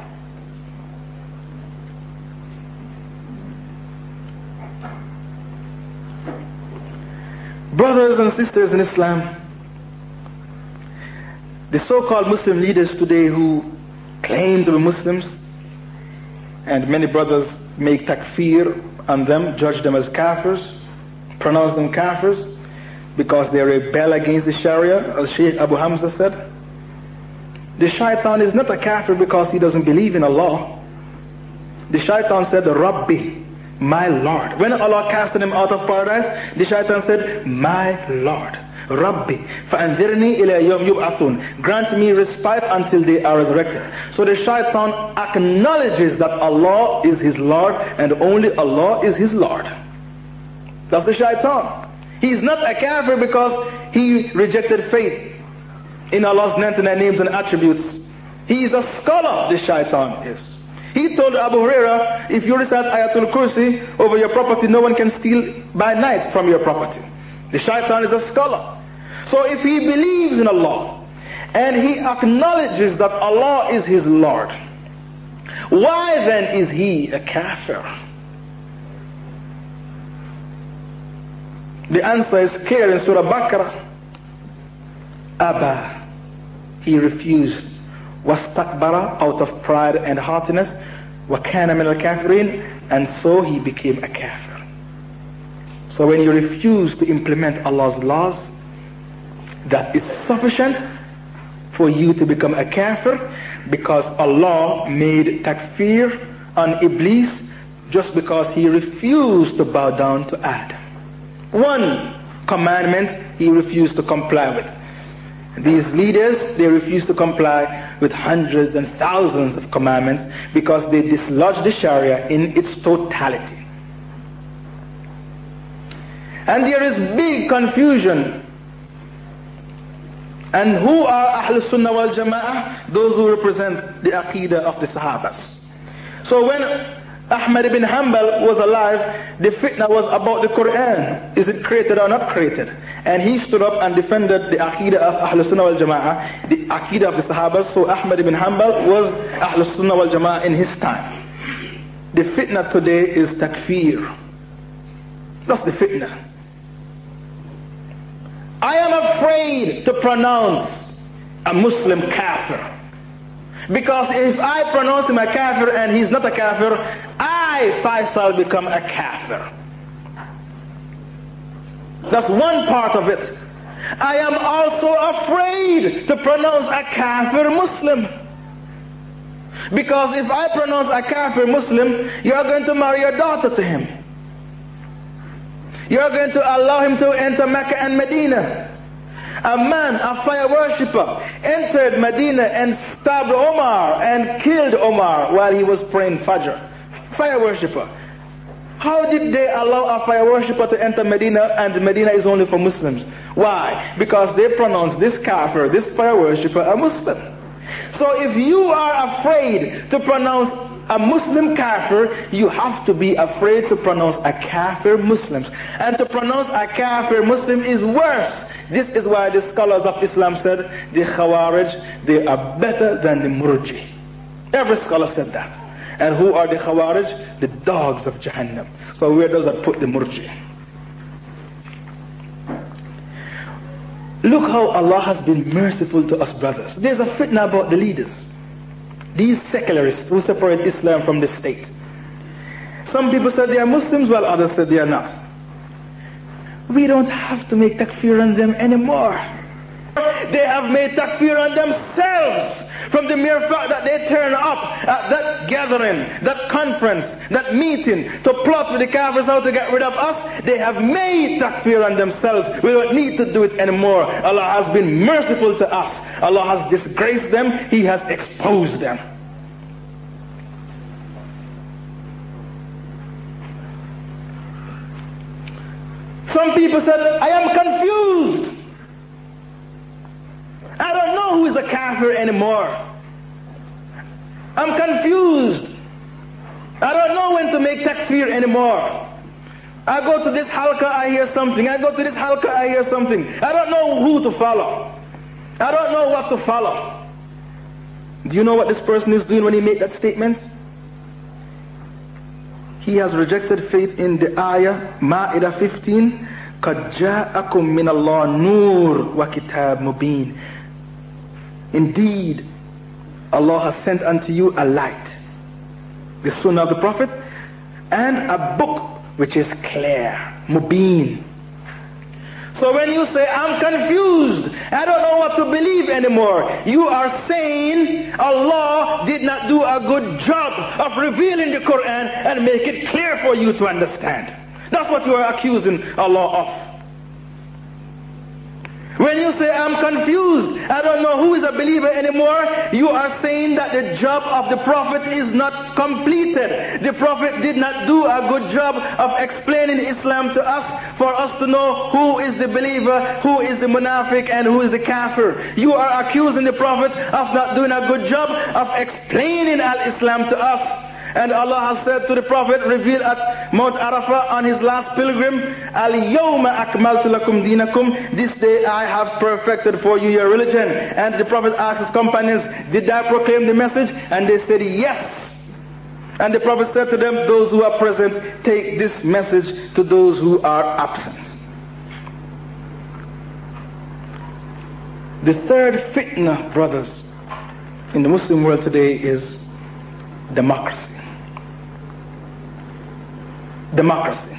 Brothers and sisters in Islam, the so-called Muslim leaders today who claim to be Muslims, and many brothers make takfir on them, judge them as kafirs, pronounce them kafirs, because they rebel against the Sharia, as Sheikh Abu Hamza said. The shaitan is not a kafir because he doesn't believe in Allah. The shaitan said, Rabbi, my Lord. When Allah casted him out of paradise, the shaitan said, My Lord. Rabbi, فَأَنذِرْنِي إِلَى يَوْمِ يُبْعَثُونَ Grant me respite until they are resurrected. So the shaitan acknowledges that Allah is his Lord and only Allah is his Lord. That's the shaitan. He is not a kafir because he rejected faith in Allah's 99 names and attributes. He is a scholar, the shaitan is. He told Abu Huraira, if you recite Ayatul Kursi over your property, no one can steal by night from your property. The shaitan is a scholar. So if he believes in Allah and he acknowledges that Allah is his Lord, why then is he a kafir? The answer is clear in Surah Baqarah. Abba, he refused wastakbara out of pride and haughtiness min al-kafirin and so he became a kafir so when you refuse to implement Allah's laws that is sufficient for you to become a kafir because Allah made takfir on Iblis just because he refused to bow down to Adam. One commandment he refused to comply with. These leaders, they refuse to comply with hundreds and thousands of commandments because they dislodge the Sharia in its totality. And there is big confusion. And who are Ahlul Sunnah wal Jama'ah? Those who represent the Aqidah of the Sahabas. So when Ahmad ibn Hanbal was alive, the fitna was about the Quran. Is it created or not created? And he stood up and defended the Aqidah of Ahlul Sunnah wal Jama'ah, the Aqidah of the Sahaba. So Ahmad ibn Hanbal was Ahlul Sunnah wal Jama'ah in his time. The fitna today is takfir. That's the fitna. I am afraid to pronounce a Muslim kafir. Because if I pronounce him a kafir and he's not a kafir, I, Faisal, become a kafir. That's one part of it. I am also afraid to pronounce a kafir Muslim. Because if I pronounce a kafir Muslim, you are going to marry your daughter to him. You are going to allow him to enter Mecca and Medina a man, a fire worshipper, entered Medina and stabbed Omar and killed Omar while he was praying Fajr. Fire worshipper. How did they allow a fire worshipper to enter Medina and Medina is only for Muslims? Why? Because they pronounce this kafir, this fire worshipper, a Muslim. So if you are afraid to pronounce a Muslim kafir, you have to be afraid to pronounce a kafir Muslim. And to pronounce a kafir Muslim is worse. This is why the scholars of Islam said the Khawarij, they are better than the Murji. Every scholar said that. And who are the Khawarij? The dogs of Jahannam. So where does that put the Murji? Look how Allah has been merciful to us brothers. There's a fitna about the leaders. These secularists who separate Islam from the state. Some people said they are Muslims while others said they are not. we don't have to make takfir on them anymore. They have made takfir on themselves from the mere fact that they turn up at that gathering, that conference, that meeting to plot with the Kafirs how to get rid of us. They have made takfir on themselves. We don't need to do it anymore. Allah has been merciful to us. Allah has disgraced them. He has exposed them. Some people said, I am confused. I don't know who is a kafir anymore. I'm confused. I don't know when to make takfir anymore. I go to this halqa, I hear something. I go to this halqa, I hear something. I don't know who to follow. I don't know what to follow. Do you know what this person is doing when he made that statement? He has rejected faith in the ayah, Ma'idah 15, قَدْ جَاءَكُم مِّنَ اللَّهِ نُورٌ وَكِتَابٌ مُبِينٌ Indeed, Allah has sent unto you a light, the Sunnah of the Prophet, and a book which is clear, mubin. So when you say, I'm confused, I don't know what to believe anymore, you are saying Allah did not do a good job of revealing the Quran and make it clear for you to understand. That's what you are accusing Allah of. When you say, I'm confused, I don't know who is a believer anymore, you are saying that the job of the Prophet is not completed. The Prophet did not do a good job of explaining Islam to us for us to know who is the believer, who is the munafiq, and who is the kafir. You are accusing the Prophet of not doing a good job of explaining al-Islam to us. And Allah has said to the Prophet, revealed at Mount Arafah on his last pilgrim, Al-Yawma akmaltu lakum dinakum. This day I have perfected for you your religion. And the Prophet asked his companions, did I proclaim the message? And they said, yes. And the Prophet said to them, those who are present, take this message to those who are absent. The third fitna, brothers, in the Muslim world today is democracy democracy.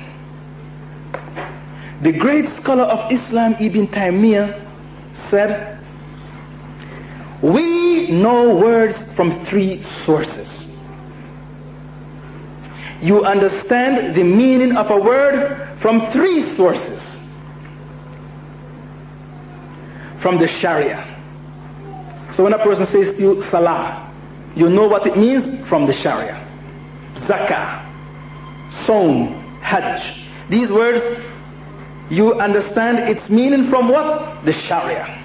The great scholar of Islam, Ibn Taymiyyah, said, We know words from three sources. You understand the meaning of a word from three sources. From the Sharia. So when a person says to you, Salah, you know what it means from the Sharia. Zakah, Saum, Hajj. These words, you understand its meaning from what? The Sharia.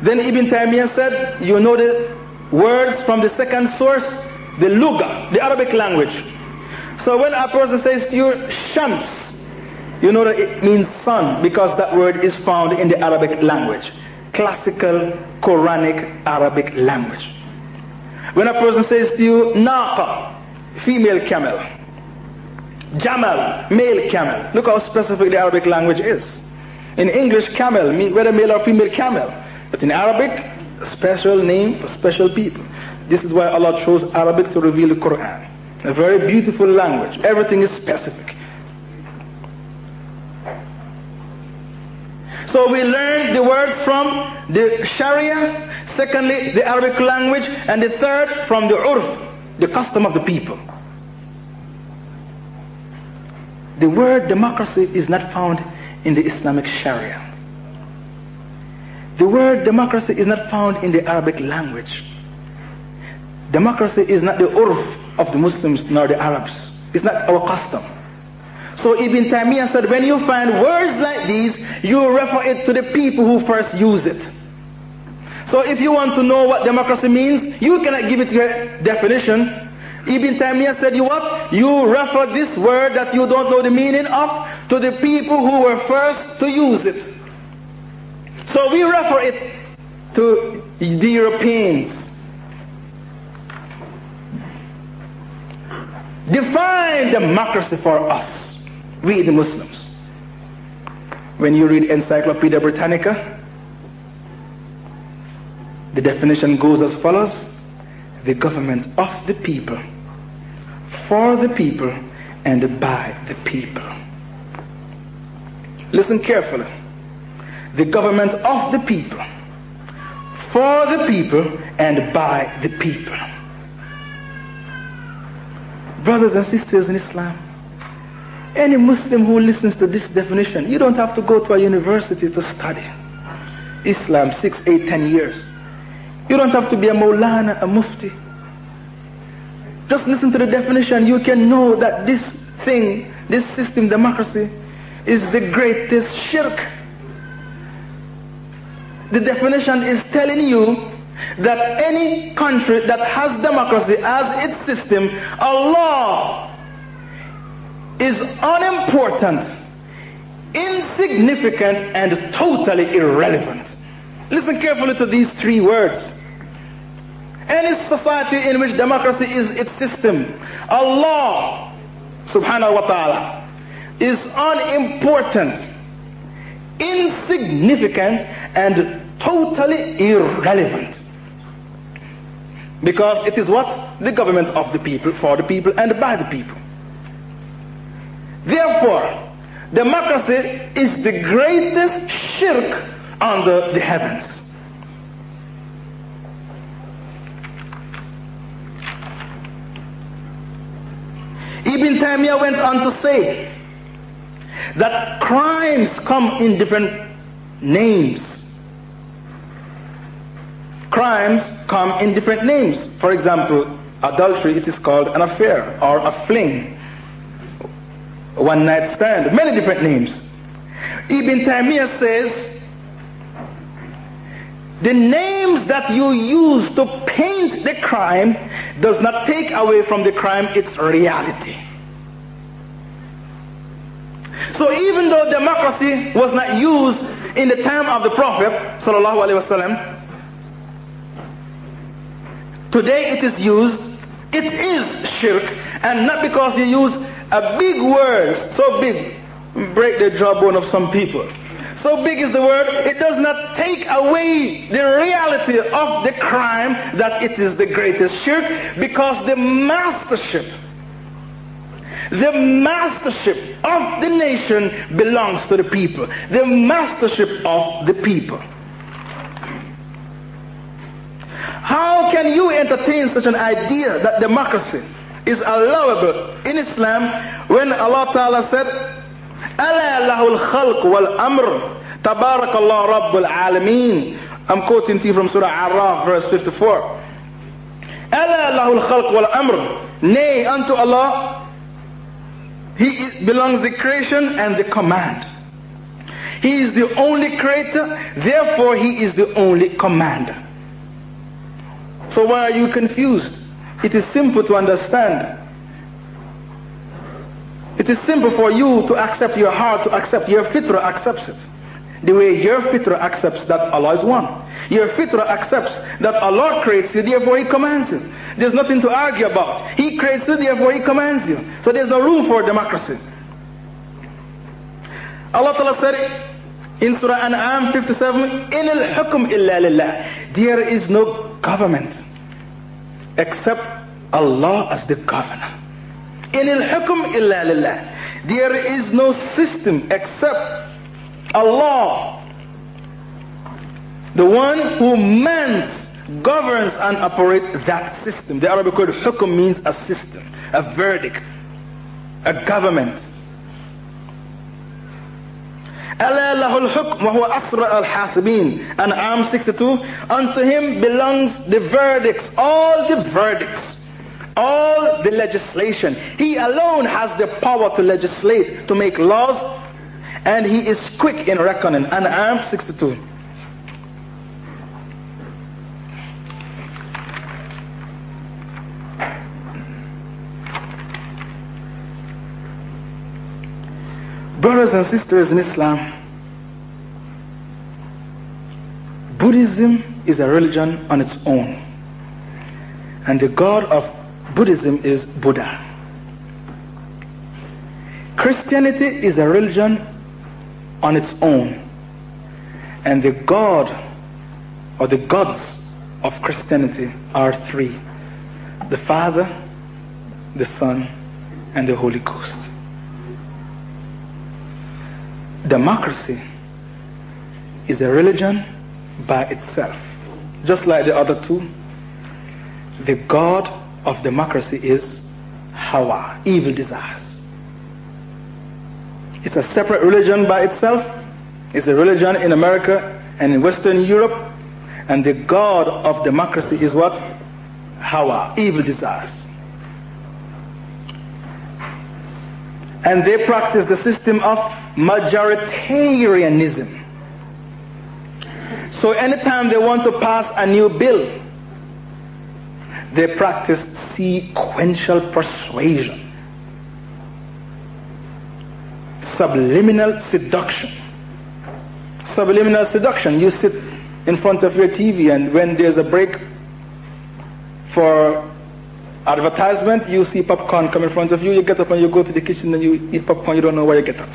Then Ibn Taymiyyah said, you know the words from the second source, the Luga, the Arabic language. So when a person says to you, Shams, you know that it means sun because that word is found in the Arabic language. Classical Quranic Arabic language. When a person says to you, Naqa, female camel. Jamal, male camel. Look how specific the Arabic language is. In English, camel, whether male or female camel. But in Arabic, special name for special people. This is why Allah chose Arabic to reveal the Quran. A very beautiful language. Everything is specific. So we learn the words from the Sharia, secondly, the Arabic language, and the third from the Urf, the custom of the people. The word democracy is not found in the Islamic Sharia. The word democracy is not found in the Arabic language. Democracy is not the urf of the Muslims nor the Arabs. It's not our custom. So Ibn Taymiyyah said, when you find words like these, you refer it to the people who first use it. So if you want to know what democracy means, you cannot give it your definition. Ibn Taymiyyah said, you what? You refer this word that you don't know the meaning of to the people who were first to use it. So we refer it to the Europeans. Define democracy for us, we the Muslims. When you read Encyclopedia Britannica, the definition goes as follows the government of the people, for the people, and by the people. Listen carefully. The government of the people, for the people, and by the people. Brothers and sisters in Islam, any Muslim who listens to this definition, you don't have to go to a university to study Islam six, eight, ten years. You don't have to be a Maulana, a Mufti. Just listen to the definition. You can know that this thing, this system, democracy, is the greatest shirk. The definition is telling you that any country that has democracy as its system, Allah is unimportant, insignificant, and totally irrelevant. Listen carefully to these three words. Any society in which democracy is its system, Allah subhanahu wa ta'ala is unimportant, insignificant, and totally irrelevant. Because it is what? The government of the people, for the people, and by the people. Therefore, democracy is the greatest shirk under the heavens. Ibn Taymiyyah went on to say that crimes come in different names. Crimes come in different names. For example, adultery, it is called an affair or a fling, one night stand, many different names. Ibn Taymiyyah says the names that you use to paint the crime does not take away from the crime its reality. So even though democracy was not used in the time of the Prophet wasallam, today it is used, it is shirk, and not because you use a big word, so big, break the jawbone of some people. So big is the word, it does not take away the reality of the crime that it is the greatest shirk because the mastership, the mastership of the nation belongs to the people. The mastership of the people. How can you entertain such an idea that democracy is allowable in Islam when Allah Ta'ala said, Ala lahul khalq wal amr. Tabarakallah Rabbul Alameen. I'm quoting to you from Surah Araf, verse 54. Ala lahul khalq wal. Nay, unto Allah he belongs the creation and the command. He is the only creator, therefore he is the only commander. So why are you confused? It is simple to understand. it is simple for you to accept your heart, to accept your fitra accepts it. The way your fitra accepts that Allah is one. Your fitra accepts that Allah creates you, therefore He commands you. There's nothing to argue about. He creates you, therefore He commands you. So there's no room for democracy. Allah Ta'ala said in Surah An'am 57, إِنِ الْحُكْمِ إِلَّا لِلَّهِ There is no government except Allah as the governor. In al-hukm illa lillah. There is no system except Allah. The one who mans, governs and operates that system. The Arabic word hukm means a system, a verdict, a government. ألا له الحكم وهو أسرع الحاسبين An'am 62 Unto him belongs the verdicts, all the verdicts all the legislation. He alone has the power to legislate, to make laws, and he is quick in reckoning. An'am 62. Brothers and sisters in Islam, Buddhism is a religion on its own. And the God of Buddhism is Buddha. Christianity is a religion on its own. And the God or the gods of Christianity are three the Father, the Son, and the Holy Ghost. democracy is a religion by itself. Just like the other two, the God of democracy is Hawa, evil desires. It's a separate religion by itself. It's a religion in America and in Western Europe. And the God of democracy is what? Hawa, evil desires. And they practice the system of majoritarianism. So anytime they want to pass a new bill, they practice sequential persuasion, subliminal seduction. Subliminal seduction. You sit in front of your TV, and when there's a break for advertisement, you see popcorn come in front of you, you get up and you go to the kitchen and you eat popcorn, you don't know why you get up.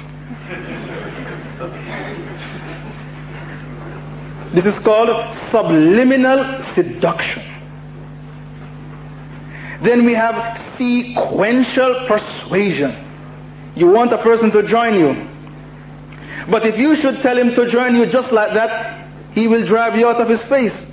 This is called subliminal seduction. Then we have sequential persuasion. You want a person to join you. But if you should tell him to join you just like that, he will drive you out of his face.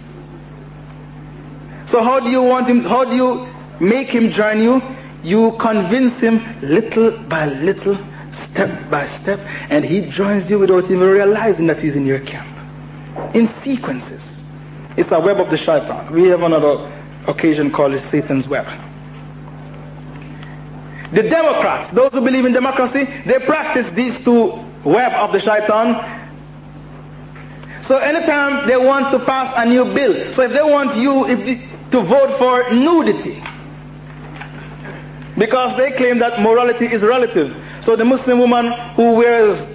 So how do you want him, how do you make him join you? You convince him little by little, step by step, and he joins you without even realizing that he's in your camp. In sequences. It's a web of the shaitan. We have another occasion called Satan's web. The Democrats, those who believe in democracy, they practice these two web of the shaitan. So anytime they want to pass a new bill, so if they want you to vote for nudity, because they claim that morality is relative. So the Muslim woman who wears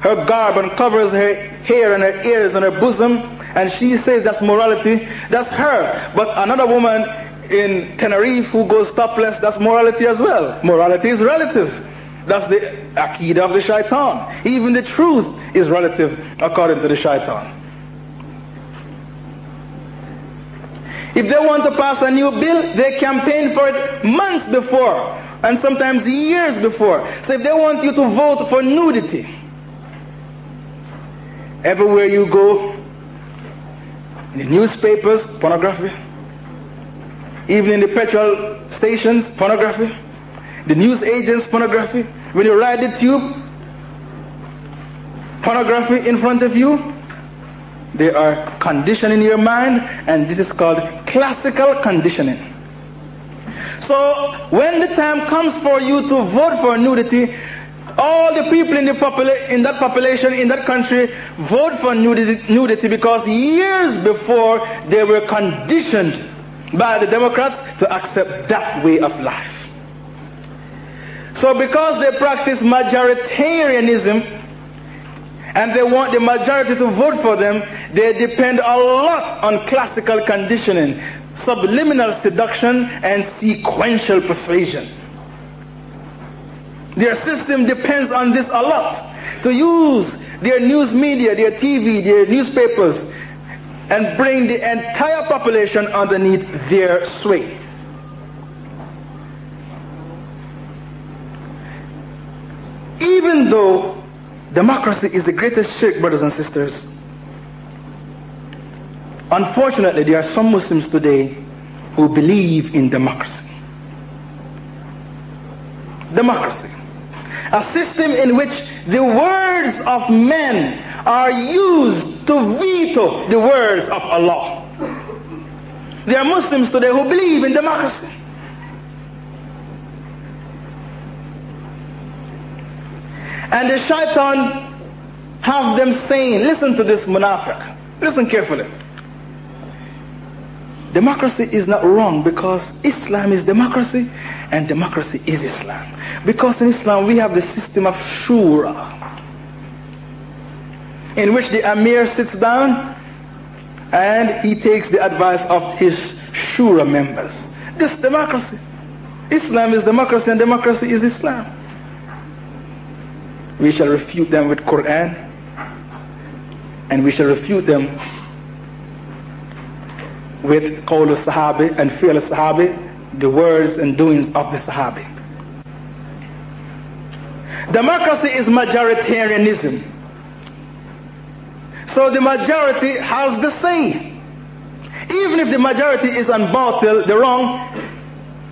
her garb and covers her hair and her ears and her bosom, and she says that's morality, that's her. But another woman in Tenerife who goes topless, that's morality as well. Morality is relative. That's the akid of the shaitan. Even the truth is relative according to the shaitan. If they want to pass a new bill, they campaign for it months before and sometimes years before. So if they want you to vote for nudity, everywhere you go, in the newspapers, pornography, even in the petrol stations, pornography. The news agents, pornography. When you ride the tube, pornography in front of you. They are conditioning your mind, and this is called classical conditioning. So when the time comes for you to vote for nudity, all the people in the popula- in that population in that country vote for nudity, nudity because years before they were conditioned by the Democrats to accept that way of life. So because they practice majoritarianism and they want the majority to vote for them, they depend a lot on classical conditioning, subliminal seduction, and sequential persuasion. Their system depends on this a lot. To use their news media, their TV, their newspapers, and bring the entire population underneath their sway. Even though democracy is the greatest shirk, brothers and sisters, unfortunately, there are some Muslims today who believe in democracy. Democracy. A system in which the words of men are used to veto the words of Allah. There are Muslims today who believe in democracy. And the shaitan have them saying, listen to this munafiq. Listen carefully. Democracy is not wrong because Islam is democracy and democracy is Islam. Because in Islam we have the system of shura in which the Amir sits down and he takes the advice of his shura members. This democracy. Islam is democracy and democracy is Islam. We shall refute them with Quran and we shall refute them with qawl al-sahabi and fi'l al-sahabi, the words and doings of the sahabi. Democracy is majoritarianism. So the majority has the say. Even if the majority is on the wrong,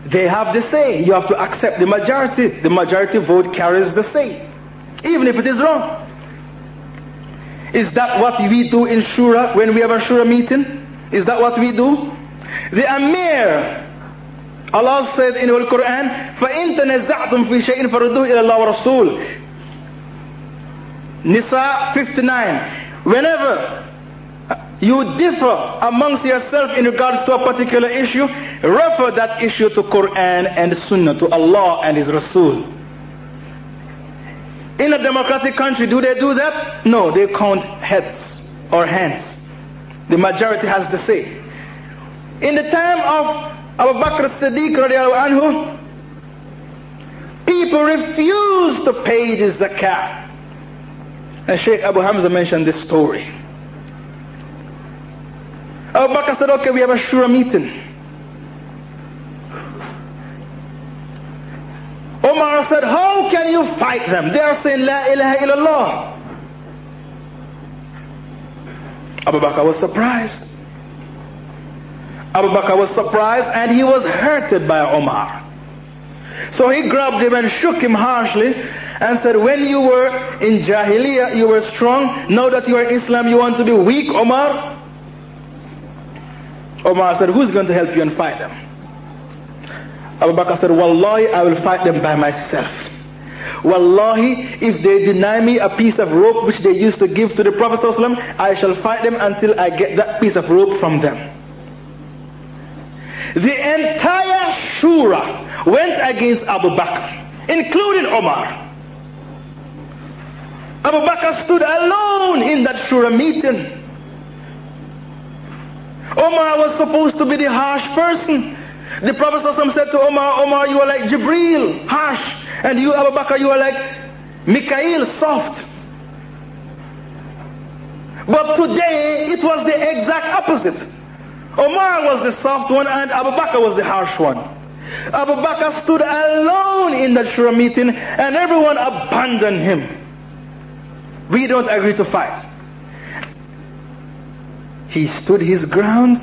they have the say. You have to accept the majority. The majority vote carries the say. Even if it is wrong. Is that what we do in Shura when we have a Shura meeting? Is that what we do? The Amir, Allah said in the Quran, فَإِن تَنَزَّعْتُمْ فِي شَيْءٍ فَرُدُّهُ إِلَى اللَّهِ وَرَسُولِ Nisa 59. Whenever you differ amongst yourself in regards to a particular issue, refer that issue to Quran and Sunnah, to Allah and His Rasul. In a democratic country, do they do that? No, they count heads or hands. The majority has the say. In the time of Abu Bakr Siddiq anhu, people refused to pay the zakat. And Sheikh Abu Hamza mentioned this story. Abu Bakr said, okay, we have a shura meeting. Omar said, how can you fight them? They are saying, La ilaha illallah. Abu Bakr was surprised. Abu Bakr was surprised and he was hurted by Omar. So he grabbed him and shook him harshly and said, when you were in Jahiliyyah, you were strong. Now that you are in Islam, you want to be weak, Omar? Omar said, who's going to help you and fight them? Abu Bakr said, Wallahi, I will fight them by myself. Wallahi, if they deny me a piece of rope which they used to give to the Prophet ﷺ, I shall fight them until I get that piece of rope from them. The entire Shura went against Abu Bakr, including Omar. Abu Bakr stood alone in that Shura meeting. Omar was supposed to be the harsh person. The Prophet said to Omar, Omar, you are like Jibril, harsh. And you, Abu Bakr, you are like Mikael, soft. But today, it was the exact opposite. Omar was the soft one and Abu Bakr was the harsh one. Abu Bakr stood alone in that Shura meeting and everyone abandoned him. We don't agree to fight. He stood his grounds.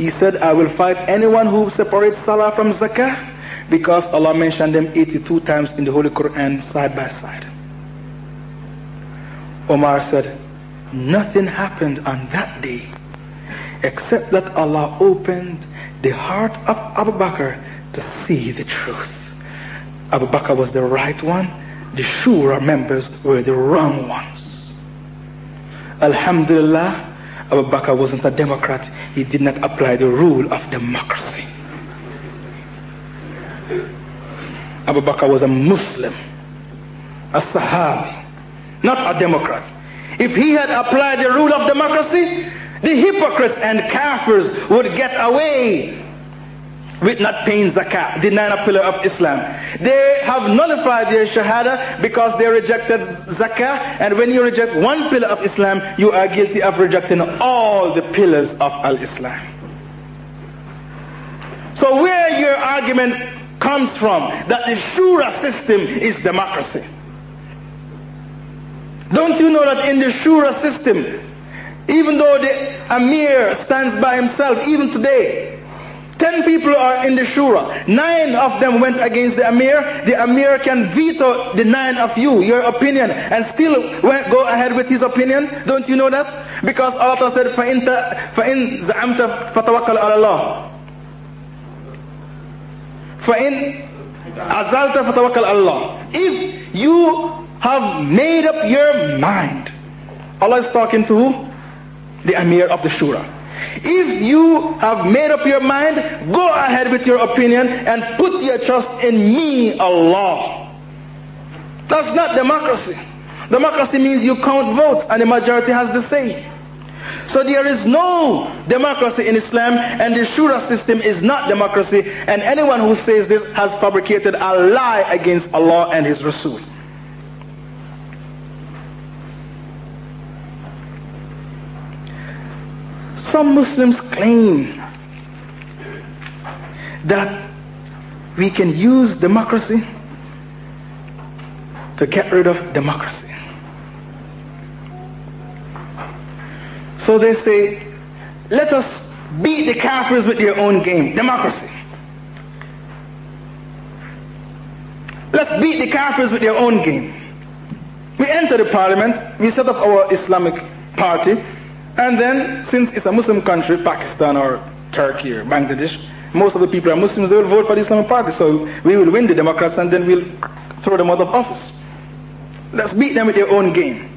He said, I will fight anyone who separates Salah from Zakah because Allah mentioned them 82 times in the Holy Quran side by side. Omar said, nothing happened on that day except that Allah opened the heart of Abu Bakr to see the truth. Abu Bakr was the right one, the Shura members were the wrong ones. Alhamdulillah, Abu Bakr wasn't a Democrat. He did not apply the rule of democracy. Abu Bakr was a Muslim, a Sahabi, not a Democrat. If he had applied the rule of democracy, the hypocrites and kafirs would get away with not paying zakat, the ninth pillar of Islam. They have nullified their shahada because they rejected zakat. And when you reject one pillar of Islam, you are guilty of rejecting all the pillars of al-Islam. So where your argument comes from, that the shura system is democracy. Don't you know that in the shura system, even though the Amir stands by himself, even today, Ten people are in the shura. Nine of them went against the Amir. The Amir can veto the nine of you, your opinion, and still go ahead with his opinion. Don't you know that? Because Allah said, فَإِن, فإن زَعَمْتَ فَتَوَكَّلْ عَلَى اللَّهِ فَإِن عَزَلْتَ فَتَوَكَّلْ عَلَى اللَّهِ If you have made up your mind, Allah is talking to who? The Amir of the Shura. If you have made up your mind, go ahead with your opinion and put your trust in me, Allah. That's not democracy. Democracy means you count votes and the majority has the say. So there is no democracy in Islam and the Shura system is not democracy and anyone who says this has fabricated a lie against Allah and His Rasul. Some Muslims claim that we can use democracy to get rid of democracy. So they say, let us beat the Kafirs with their own game, democracy. Let's beat the Kafirs with their own game. We enter the parliament, we set up our Islamic party, and then, since it's a Muslim country, Pakistan or Turkey or Bangladesh, most of the people are Muslims, they will vote for the Islamic party. So we will win the Democrats and then we'll throw them out of office. Let's beat them with their own game.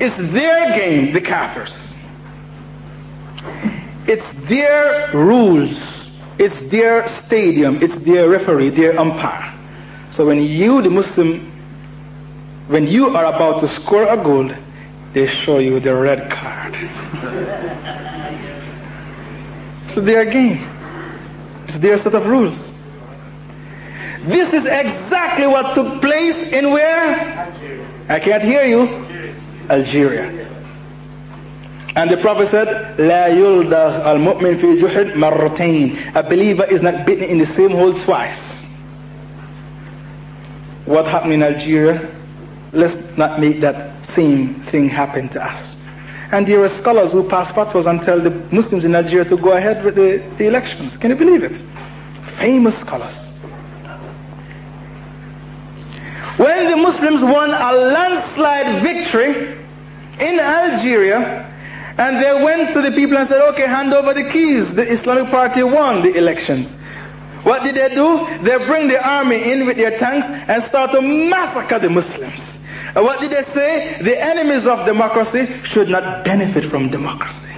It's their game, the Kafirs. It's their rules. It's their stadium. It's their referee, their umpire. So when you, the Muslim, when you are about to score a goal, they show you the red card. it's their game. It's their set of rules. This is exactly what took place in where? I can't hear you. Algeria. And the Prophet said, لا يلدغ المؤمن في جحر مرتين. A believer is not bitten in the same hole twice. What happened in Algeria? Let's not make that same thing happen to us. And there are scholars who pass fatwas and tell the Muslims in Algeria to go ahead with the, the elections. Can you believe it? Famous scholars. When the Muslims won a landslide victory in Algeria, and they went to the people and said, okay, hand over the keys. The Islamic Party won the elections. What did they do? They bring the army in with their tanks and start to massacre the Muslims. And what did they say? The enemies of democracy should not benefit from democracy.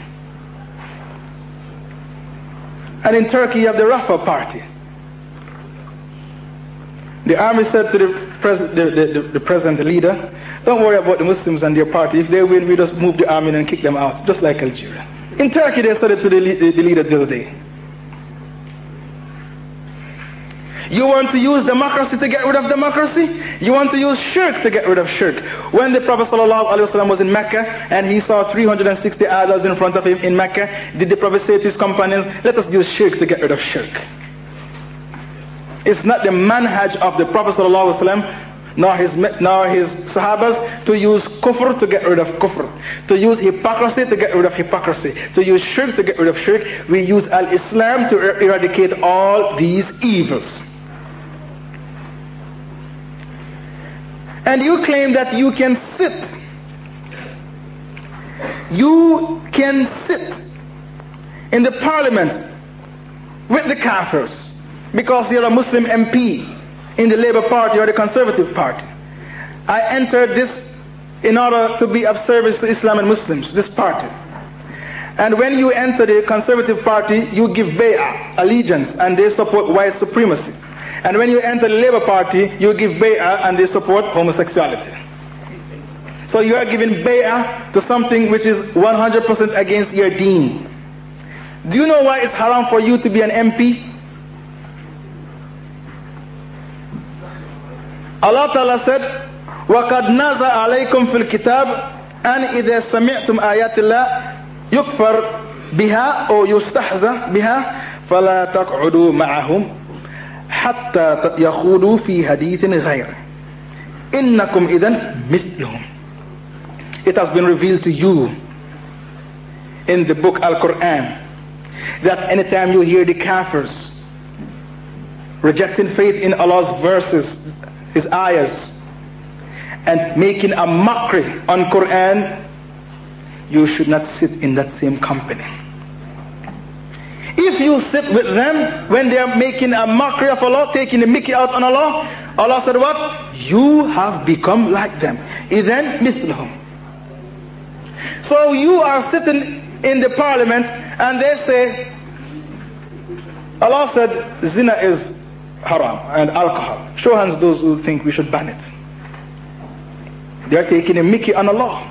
And in Turkey, you have the Refah Party. The army said to the, pres- the, the, the, president, the leader, don't worry about the Muslims and their party. If they win, we just move the army and kick them out, just like Algeria. In Turkey, they said it to the, the leader the other day. You want to use democracy to get rid of democracy? You want to use shirk to get rid of shirk? When the Prophet ﷺ was in Mecca and he saw 360 idols in front of him in Mecca, did the Prophet say to his companions, let us use shirk to get rid of shirk? It's not the manhaj of the Prophet ﷺ nor his, nor his sahabas to use kufr to get rid of kufr, to use hypocrisy to get rid of hypocrisy, to use shirk to get rid of shirk. We use al-Islam to er eradicate all these evils. And you claim that you can sit. You can sit in the parliament with the kafirs because you're a Muslim MP in the Labour Party or the Conservative Party. I entered this in order to be of service to Islam and Muslims, this party. And when you enter the Conservative Party, you give bay'ah, allegiance, and they support white supremacy. And when you enter the Labour Party, you give bay'ah and they support homosexuality. So you are giving bay'ah to something which is 100% against your deen. Do you know why it's haram for you to be an MP? Allah Ta'ala said, وَقَدْ نَزَى عَلَيْكُمْ فِي الْكِتَابِ أَنْ إِذَا سَمِعْتُمْ آيَاتِ اللَّهِ يُكْفَرْ بها أو يستحزى بها فلا تقعدوا معهم حتى يخوضوا في حديث غيره إنكم إذا مثلهم It has been revealed to you in the book Al-Quran that anytime you hear the kafirs rejecting faith in Allah's verses his ayahs and making a mockery on Quran, you should not sit in that same company. If you sit with them when they are making a mockery of Allah, taking the mickey out on Allah, Allah said what? You have become like them. Then mithlahum. So you are sitting in the parliament and they say, Allah said zina is haram and alcohol. Show hands those who think we should ban it. They are taking a mickey on Allah.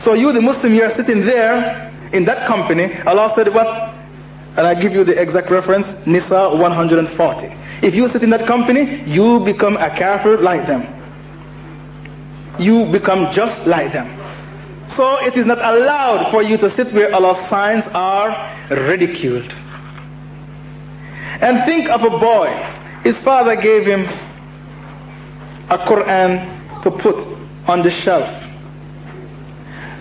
So you, the Muslim, you are sitting there in that company. Allah said what? And I give you the exact reference, Nisa 140. If you sit in that company, you become a kafir like them. You become just like them. So it is not allowed for you to sit where Allah's signs are ridiculed. And think of a boy. His father gave him a Quran to put on the shelf.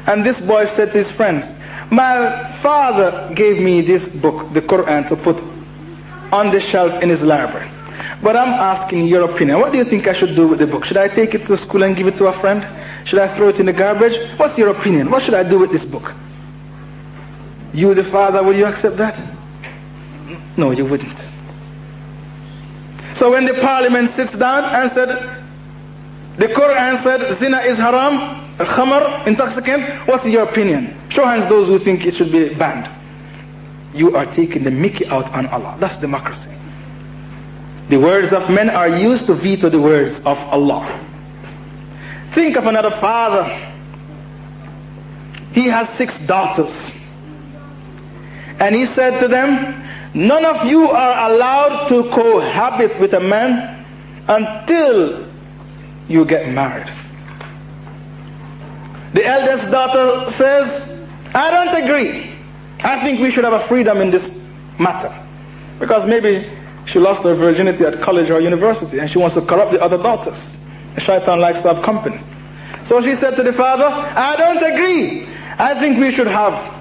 And this boy said to his friends, My father gave me this book, the Quran, to put on the shelf in his library. But I'm asking your opinion. What do you think I should do with the book? Should I take it to school and give it to a friend? Should I throw it in the garbage? What's your opinion? What should I do with this book? You, the father, will you accept that? No, you wouldn't. So when the parliament sits down and said, the Quran said zina is haram, khamar, intoxicant, what's your opinion? Show hands those who think it should be banned. You are taking the mickey out on Allah. That's democracy. The words of men are used to veto the words of Allah. Think of another father. He has six daughters. And he said to them, None of you are allowed to cohabit with a man until you get married. The eldest daughter says, I don't agree. I think we should have a freedom in this matter. Because maybe she lost her virginity at college or university and she wants to corrupt the other daughters. The shaitan likes to have company. So she said to the father, I don't agree. I think we should have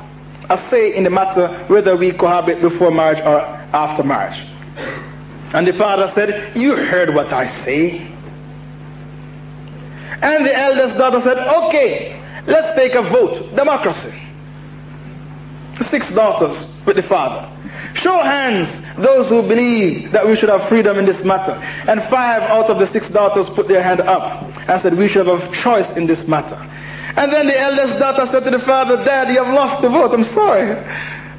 a say in the matter whether we cohabit before marriage or after marriage. And the father said, You heard what I say. And the eldest daughter said, Okay, let's take a vote. Democracy. Six daughters with the father. Show hands those who believe that we should have freedom in this matter. And five out of the six daughters put their hand up and said, We should have a choice in this matter. And then the eldest daughter said to the father, Dad, you have lost the vote. I'm sorry.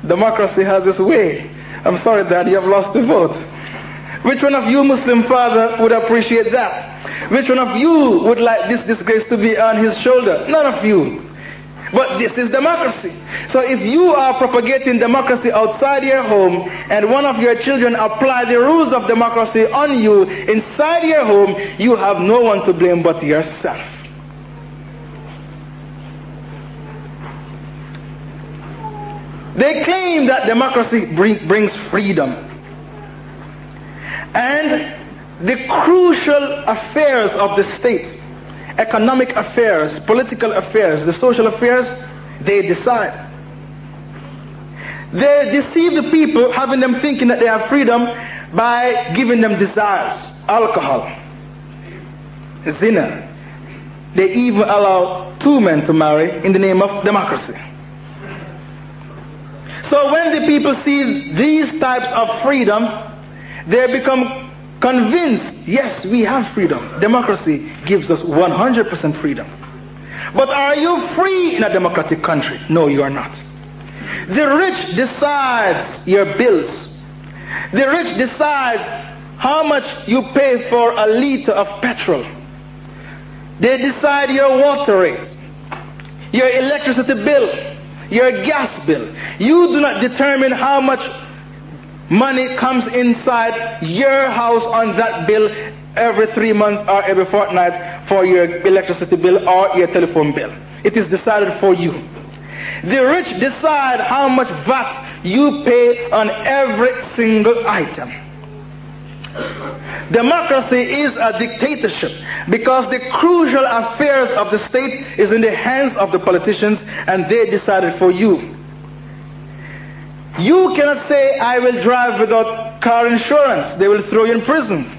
Democracy has its way. I'm sorry, Dad, you have lost the vote. Which one of you, Muslim father, would appreciate that? Which one of you would like this disgrace to be on his shoulder? None of you. But this is democracy. So if you are propagating democracy outside your home and one of your children apply the rules of democracy on you inside your home, you have no one to blame but yourself. They claim that democracy bring, brings freedom. And the crucial affairs of the state economic affairs, political affairs, the social affairs, they decide. They deceive the people, having them thinking that they have freedom by giving them desires, alcohol, zina. They even allow two men to marry in the name of democracy. So when the people see these types of freedom, they become convinced, yes, we have freedom. Democracy gives us 100% freedom. But are you free in a democratic country? No, you are not. The rich decides your bills. The rich decides how much you pay for a liter of petrol. They decide your water rate, your electricity bill, your gas bill. You do not determine how much Money comes inside your house on that bill every three months or every fortnight for your electricity bill or your telephone bill. It is decided for you. The rich decide how much VAT you pay on every single item. Democracy is a dictatorship because the crucial affairs of the state is in the hands of the politicians and they decide for you. You cannot say, I will drive without car insurance. They will throw you in prison.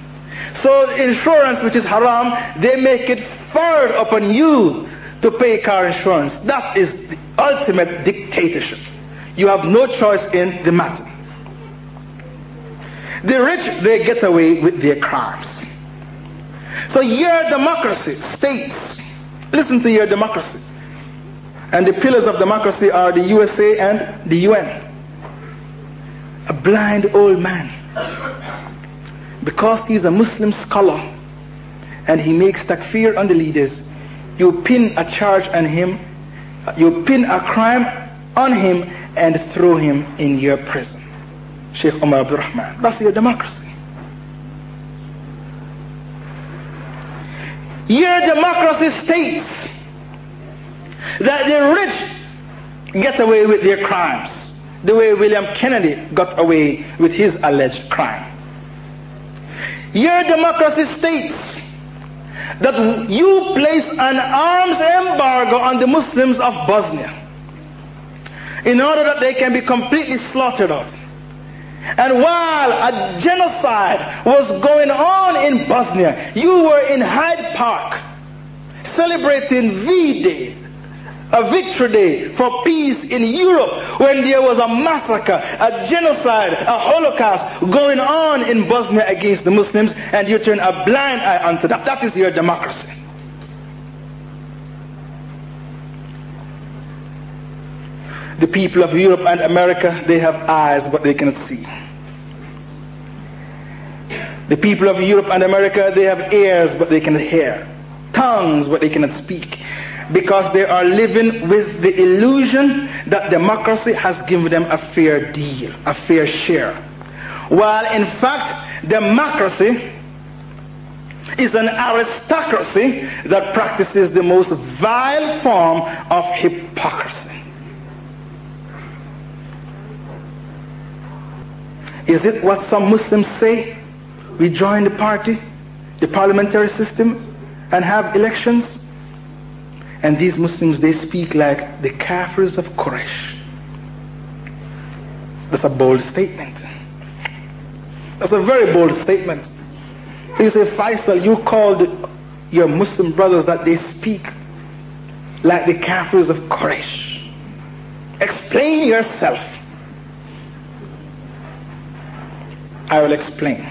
So insurance, which is haram, they make it hard upon you to pay car insurance. That is the ultimate dictatorship. You have no choice in the matter. The rich, they get away with their crimes. So your democracy states, listen to your democracy. And the pillars of democracy are the USA and the UN a blind old man because he's a Muslim scholar and he makes takfir on the leaders, you pin a charge on him, you pin a crime on him and throw him in your prison. Sheikh Omar Abdul Rahman. That's your democracy. Your democracy states that the rich get away with their crimes the way William Kennedy got away with his alleged crime. Your democracy states that you place an arms embargo on the Muslims of Bosnia in order that they can be completely slaughtered out. And while a genocide was going on in Bosnia, you were in Hyde Park celebrating V-Day, a victory day for peace in Europe when there was a massacre, a genocide, a holocaust going on in Bosnia against the Muslims and you turn a blind eye onto that. That is your democracy. The people of Europe and America, they have eyes but they cannot see. The people of Europe and America, they have ears but they cannot hear. Tongues but they cannot speak. Because they are living with the illusion that democracy has given them a fair deal, a fair share. While in fact, democracy is an aristocracy that practices the most vile form of hypocrisy. Is it what some Muslims say? We join the party, the parliamentary system, and have elections. And these Muslims, they speak like the Kafirs of Quraysh. That's a bold statement. That's a very bold statement. So you say, Faisal, you called your Muslim brothers that they speak like the Kafirs of Quraysh. Explain yourself. I will explain.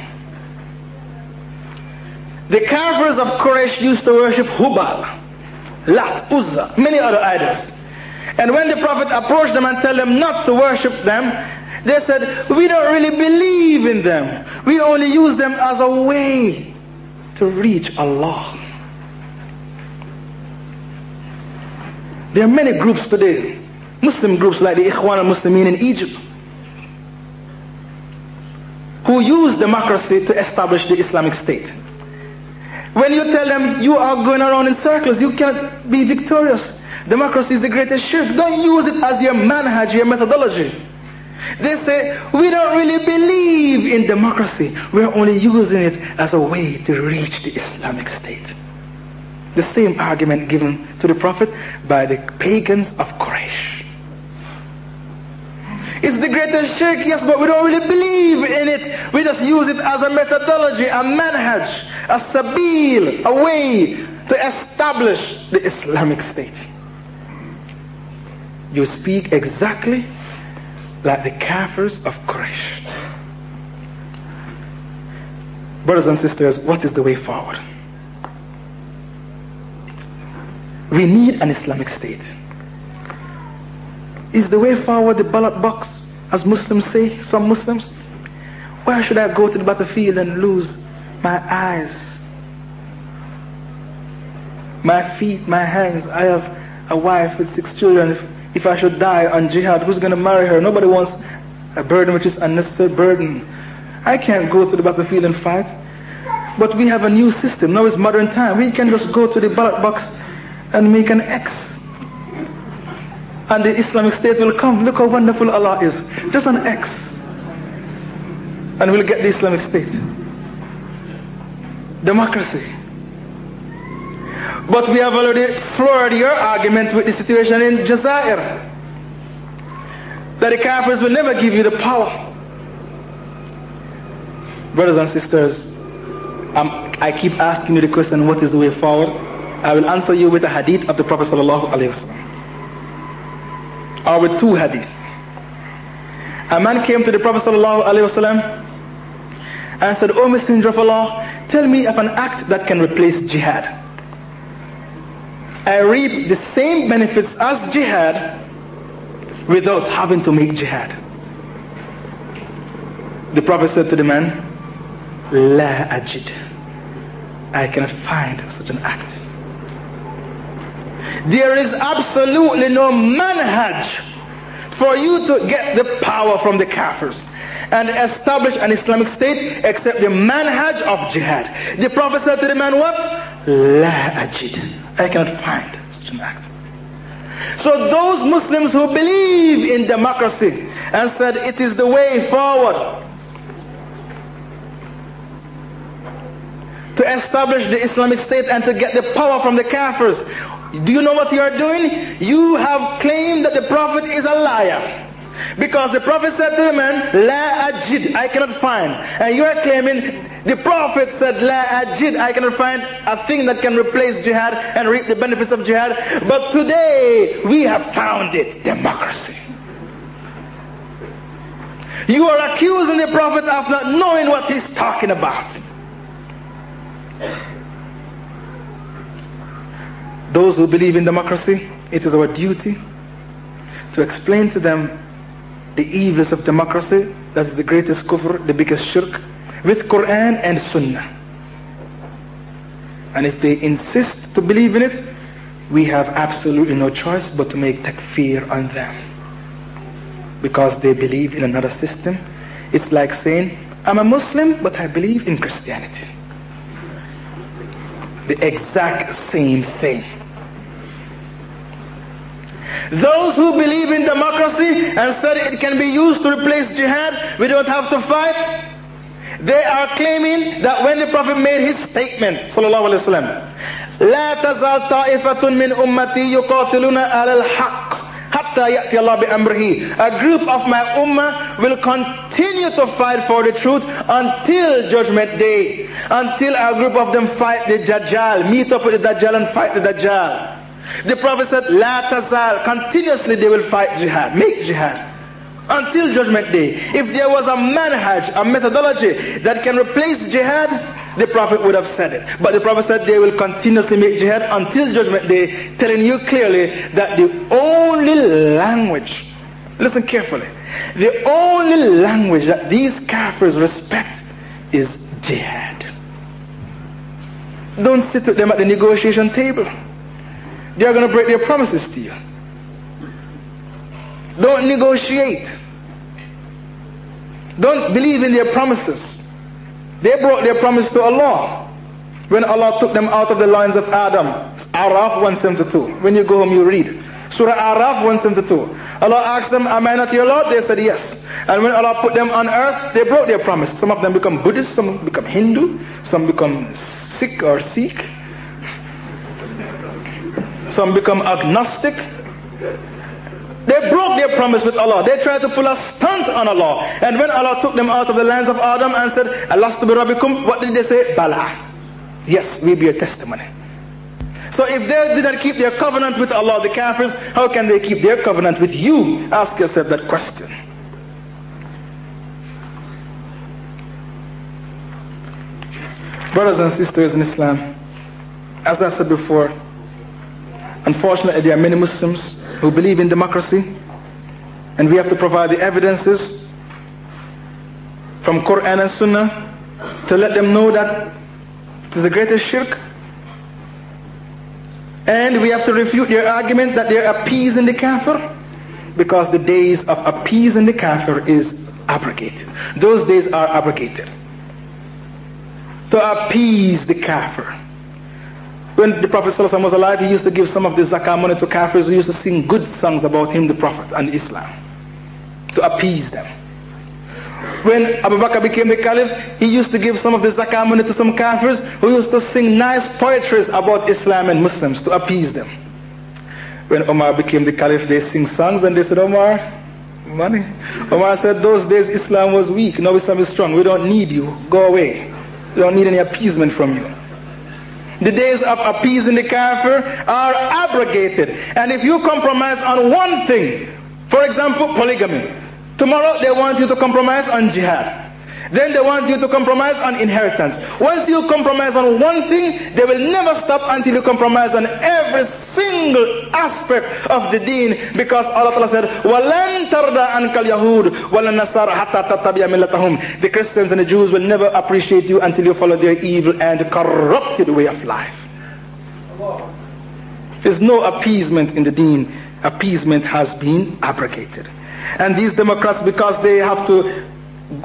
The Kafirs of Quraysh used to worship Hubal, Lat, Uzzah, many other idols. And when the Prophet approached them and told them not to worship them, they said, we don't really believe in them. We only use them as a way to reach Allah. There are many groups today, Muslim groups like the Ikhwan al-Muslimin in Egypt, who use democracy to establish the Islamic State. When you tell them you are going around in circles, you cannot be victorious. Democracy is the greatest shirk. Don't use it as your manhaj, your methodology. They say, we don't really believe in democracy. We're only using it as a way to reach the Islamic State. The same argument given to the Prophet by the pagans of Quraysh. It's the greatest shirk, yes, but we don't really believe in it. We just use it as a methodology, a manhaj, a sabil, a way to establish the Islamic State. You speak exactly like the Kafirs of Quraysh. Brothers and sisters, what is the way forward? We need an Islamic State. Is the way forward the ballot box, as Muslims say, some Muslims? Why should I go to the battlefield and lose my eyes, my feet, my hands? I have a wife with six children. If, if I should die on jihad, who's going to marry her? Nobody wants a burden which is unnecessary burden. I can't go to the battlefield and fight. But we have a new system. Now it's modern time. We can just go to the ballot box and make an X and the Islamic State will come. Look how wonderful Allah is. Just an X. And we'll get the Islamic State. Democracy. But we have already floored your argument with the situation in Jazair. That the Kafirs will never give you the power. Brothers and sisters, I keep asking you the question, what is the way forward? I will answer you with a hadith of the Prophet sallallahu alaihi wasallam or with two hadith. A man came to the Prophet ﷺ and said, O Messenger of Allah, tell me of an act that can replace jihad. I reap the same benefits as jihad without having to make jihad. The Prophet said to the man, La ajid. I cannot find such an act. There is absolutely no manhaj for you to get the power from the kafirs and establish an Islamic state except the manhaj of jihad. The Prophet said to the man, what? La ajid. I cannot find such an act. So those Muslims who believe in democracy and said it is the way forward, to establish the Islamic State and to get the power from the Kafirs. Do you know what you are doing? You have claimed that the Prophet is a liar. Because the Prophet said to the man, La ajid, I cannot find. And you are claiming the Prophet said, La ajid, I cannot find a thing that can replace jihad and reap the benefits of jihad. But today, we have found it, democracy. You are accusing the Prophet of not knowing what he's talking about. Those who believe in democracy, it is our duty to explain to them the evils of democracy, that is the greatest kufr, the biggest shirk, with Quran and Sunnah. And if they insist to believe in it, we have absolutely no choice but to make takfir on them. Because they believe in another system. It's like saying, I'm a Muslim, but I believe in Christianity. The exact same thing. Those who believe in democracy and said it can be used to replace jihad, we don't have to fight. They are claiming that when the Prophet made his statement, sallallahu alaihi wasallam, لا تزال طائفة من أمتي يقاتلون على الحق حتى يأتي الله بأمره. A group of my ummah will continue to fight for the truth until judgment day. Until a group of them fight the Dajjal, meet up with the Dajjal and fight the Dajjal. The Prophet said, La tazal, continuously they will fight jihad, make jihad. Until judgment day. If there was a manhaj, a methodology that can replace jihad, the Prophet would have said it. But the Prophet said they will continuously make jihad until judgment day, telling you clearly that the only language, listen carefully, the only language that these kafirs respect is jihad. Don't sit with them at the negotiation table. They are going to break their promises to you. Don't negotiate. Don't believe in their promises. They broke their promise to Allah when Allah took them out of the lines of Adam. Araf 172. When you go home, you read. Surah Araf 172. Allah asked them, Am I not your Lord? They said yes. And when Allah put them on earth, they broke their promise. Some of them become Buddhist, some become Hindu, some become Sikh or Sikh. Some become agnostic. They broke their promise with Allah. They tried to pull a stunt on Allah. And when Allah took them out of the lands of Adam and said, be Rabbikum, what did they say? Bala. Yes, we bear testimony. So if they did not keep their covenant with Allah, the kafirs, how can they keep their covenant with you? Ask yourself that question. Brothers and sisters in Islam, as I said before, Unfortunately, there are many Muslims who believe in democracy, and we have to provide the evidences from Quran and Sunnah to let them know that it is the greatest shirk. And we have to refute their argument that they are appeasing the kafir because the days of appeasing the kafir is abrogated. Those days are abrogated. To appease the kafir. When the Prophet ﷺ was alive, he used to give some of the zakah money to kafirs who used to sing good songs about him, the Prophet, and Islam, to appease them. When Abu Bakr became the caliph, he used to give some of the zakah money to some kafirs who used to sing nice poetries about Islam and Muslims to appease them. When Omar became the caliph, they sing songs and they said, Omar, money. Omar said, those days Islam was weak, now Islam is strong. We don't need you. Go away. We don't need any appeasement from you. The days of appeasing the kafir are abrogated. And if you compromise on one thing, for example, polygamy, tomorrow they want you to compromise on jihad. Then they want you to compromise on inheritance. Once you compromise on one thing, they will never stop until you compromise on every single aspect of the deen because Allah said, وَلَن تَرْضَ عَنْكَ الْيَهُودُ وَلَن نَصَارَ حَتَّى تَتَّبِعَ مِلَّتَهُمْ The Christians and the Jews will never appreciate you until you follow their evil and corrupted way of life. There's no appeasement in the deen. Appeasement has been abrogated. And these Democrats, because they have to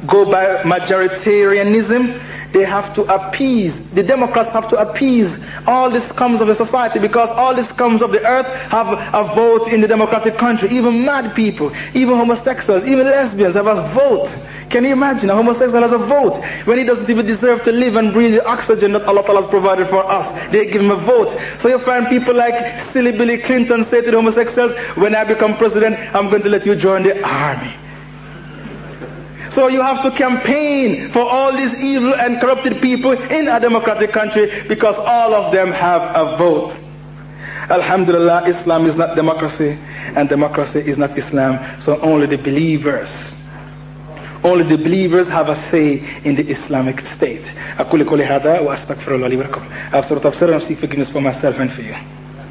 go by majoritarianism. They have to appease, the Democrats have to appease all the scums of the society because all the scums of the earth have a vote in the democratic country. Even mad people, even homosexuals, even lesbians have a vote Can you imagine a homosexual has a vote when he doesn't even deserve to live and breathe the oxygen that Allah has provided for us? They give him a vote. So you find people like silly Billy Clinton say to the homosexuals, when I become president, I'm going to let you join the army. So you have to campaign for all these evil and corrupted people in a democratic country because all of them have a vote. Alhamdulillah, Islam is not democracy and democracy is not Islam. So only the believers only the believers have a say in the Islamic state. I have sought of forgiveness for myself and for you.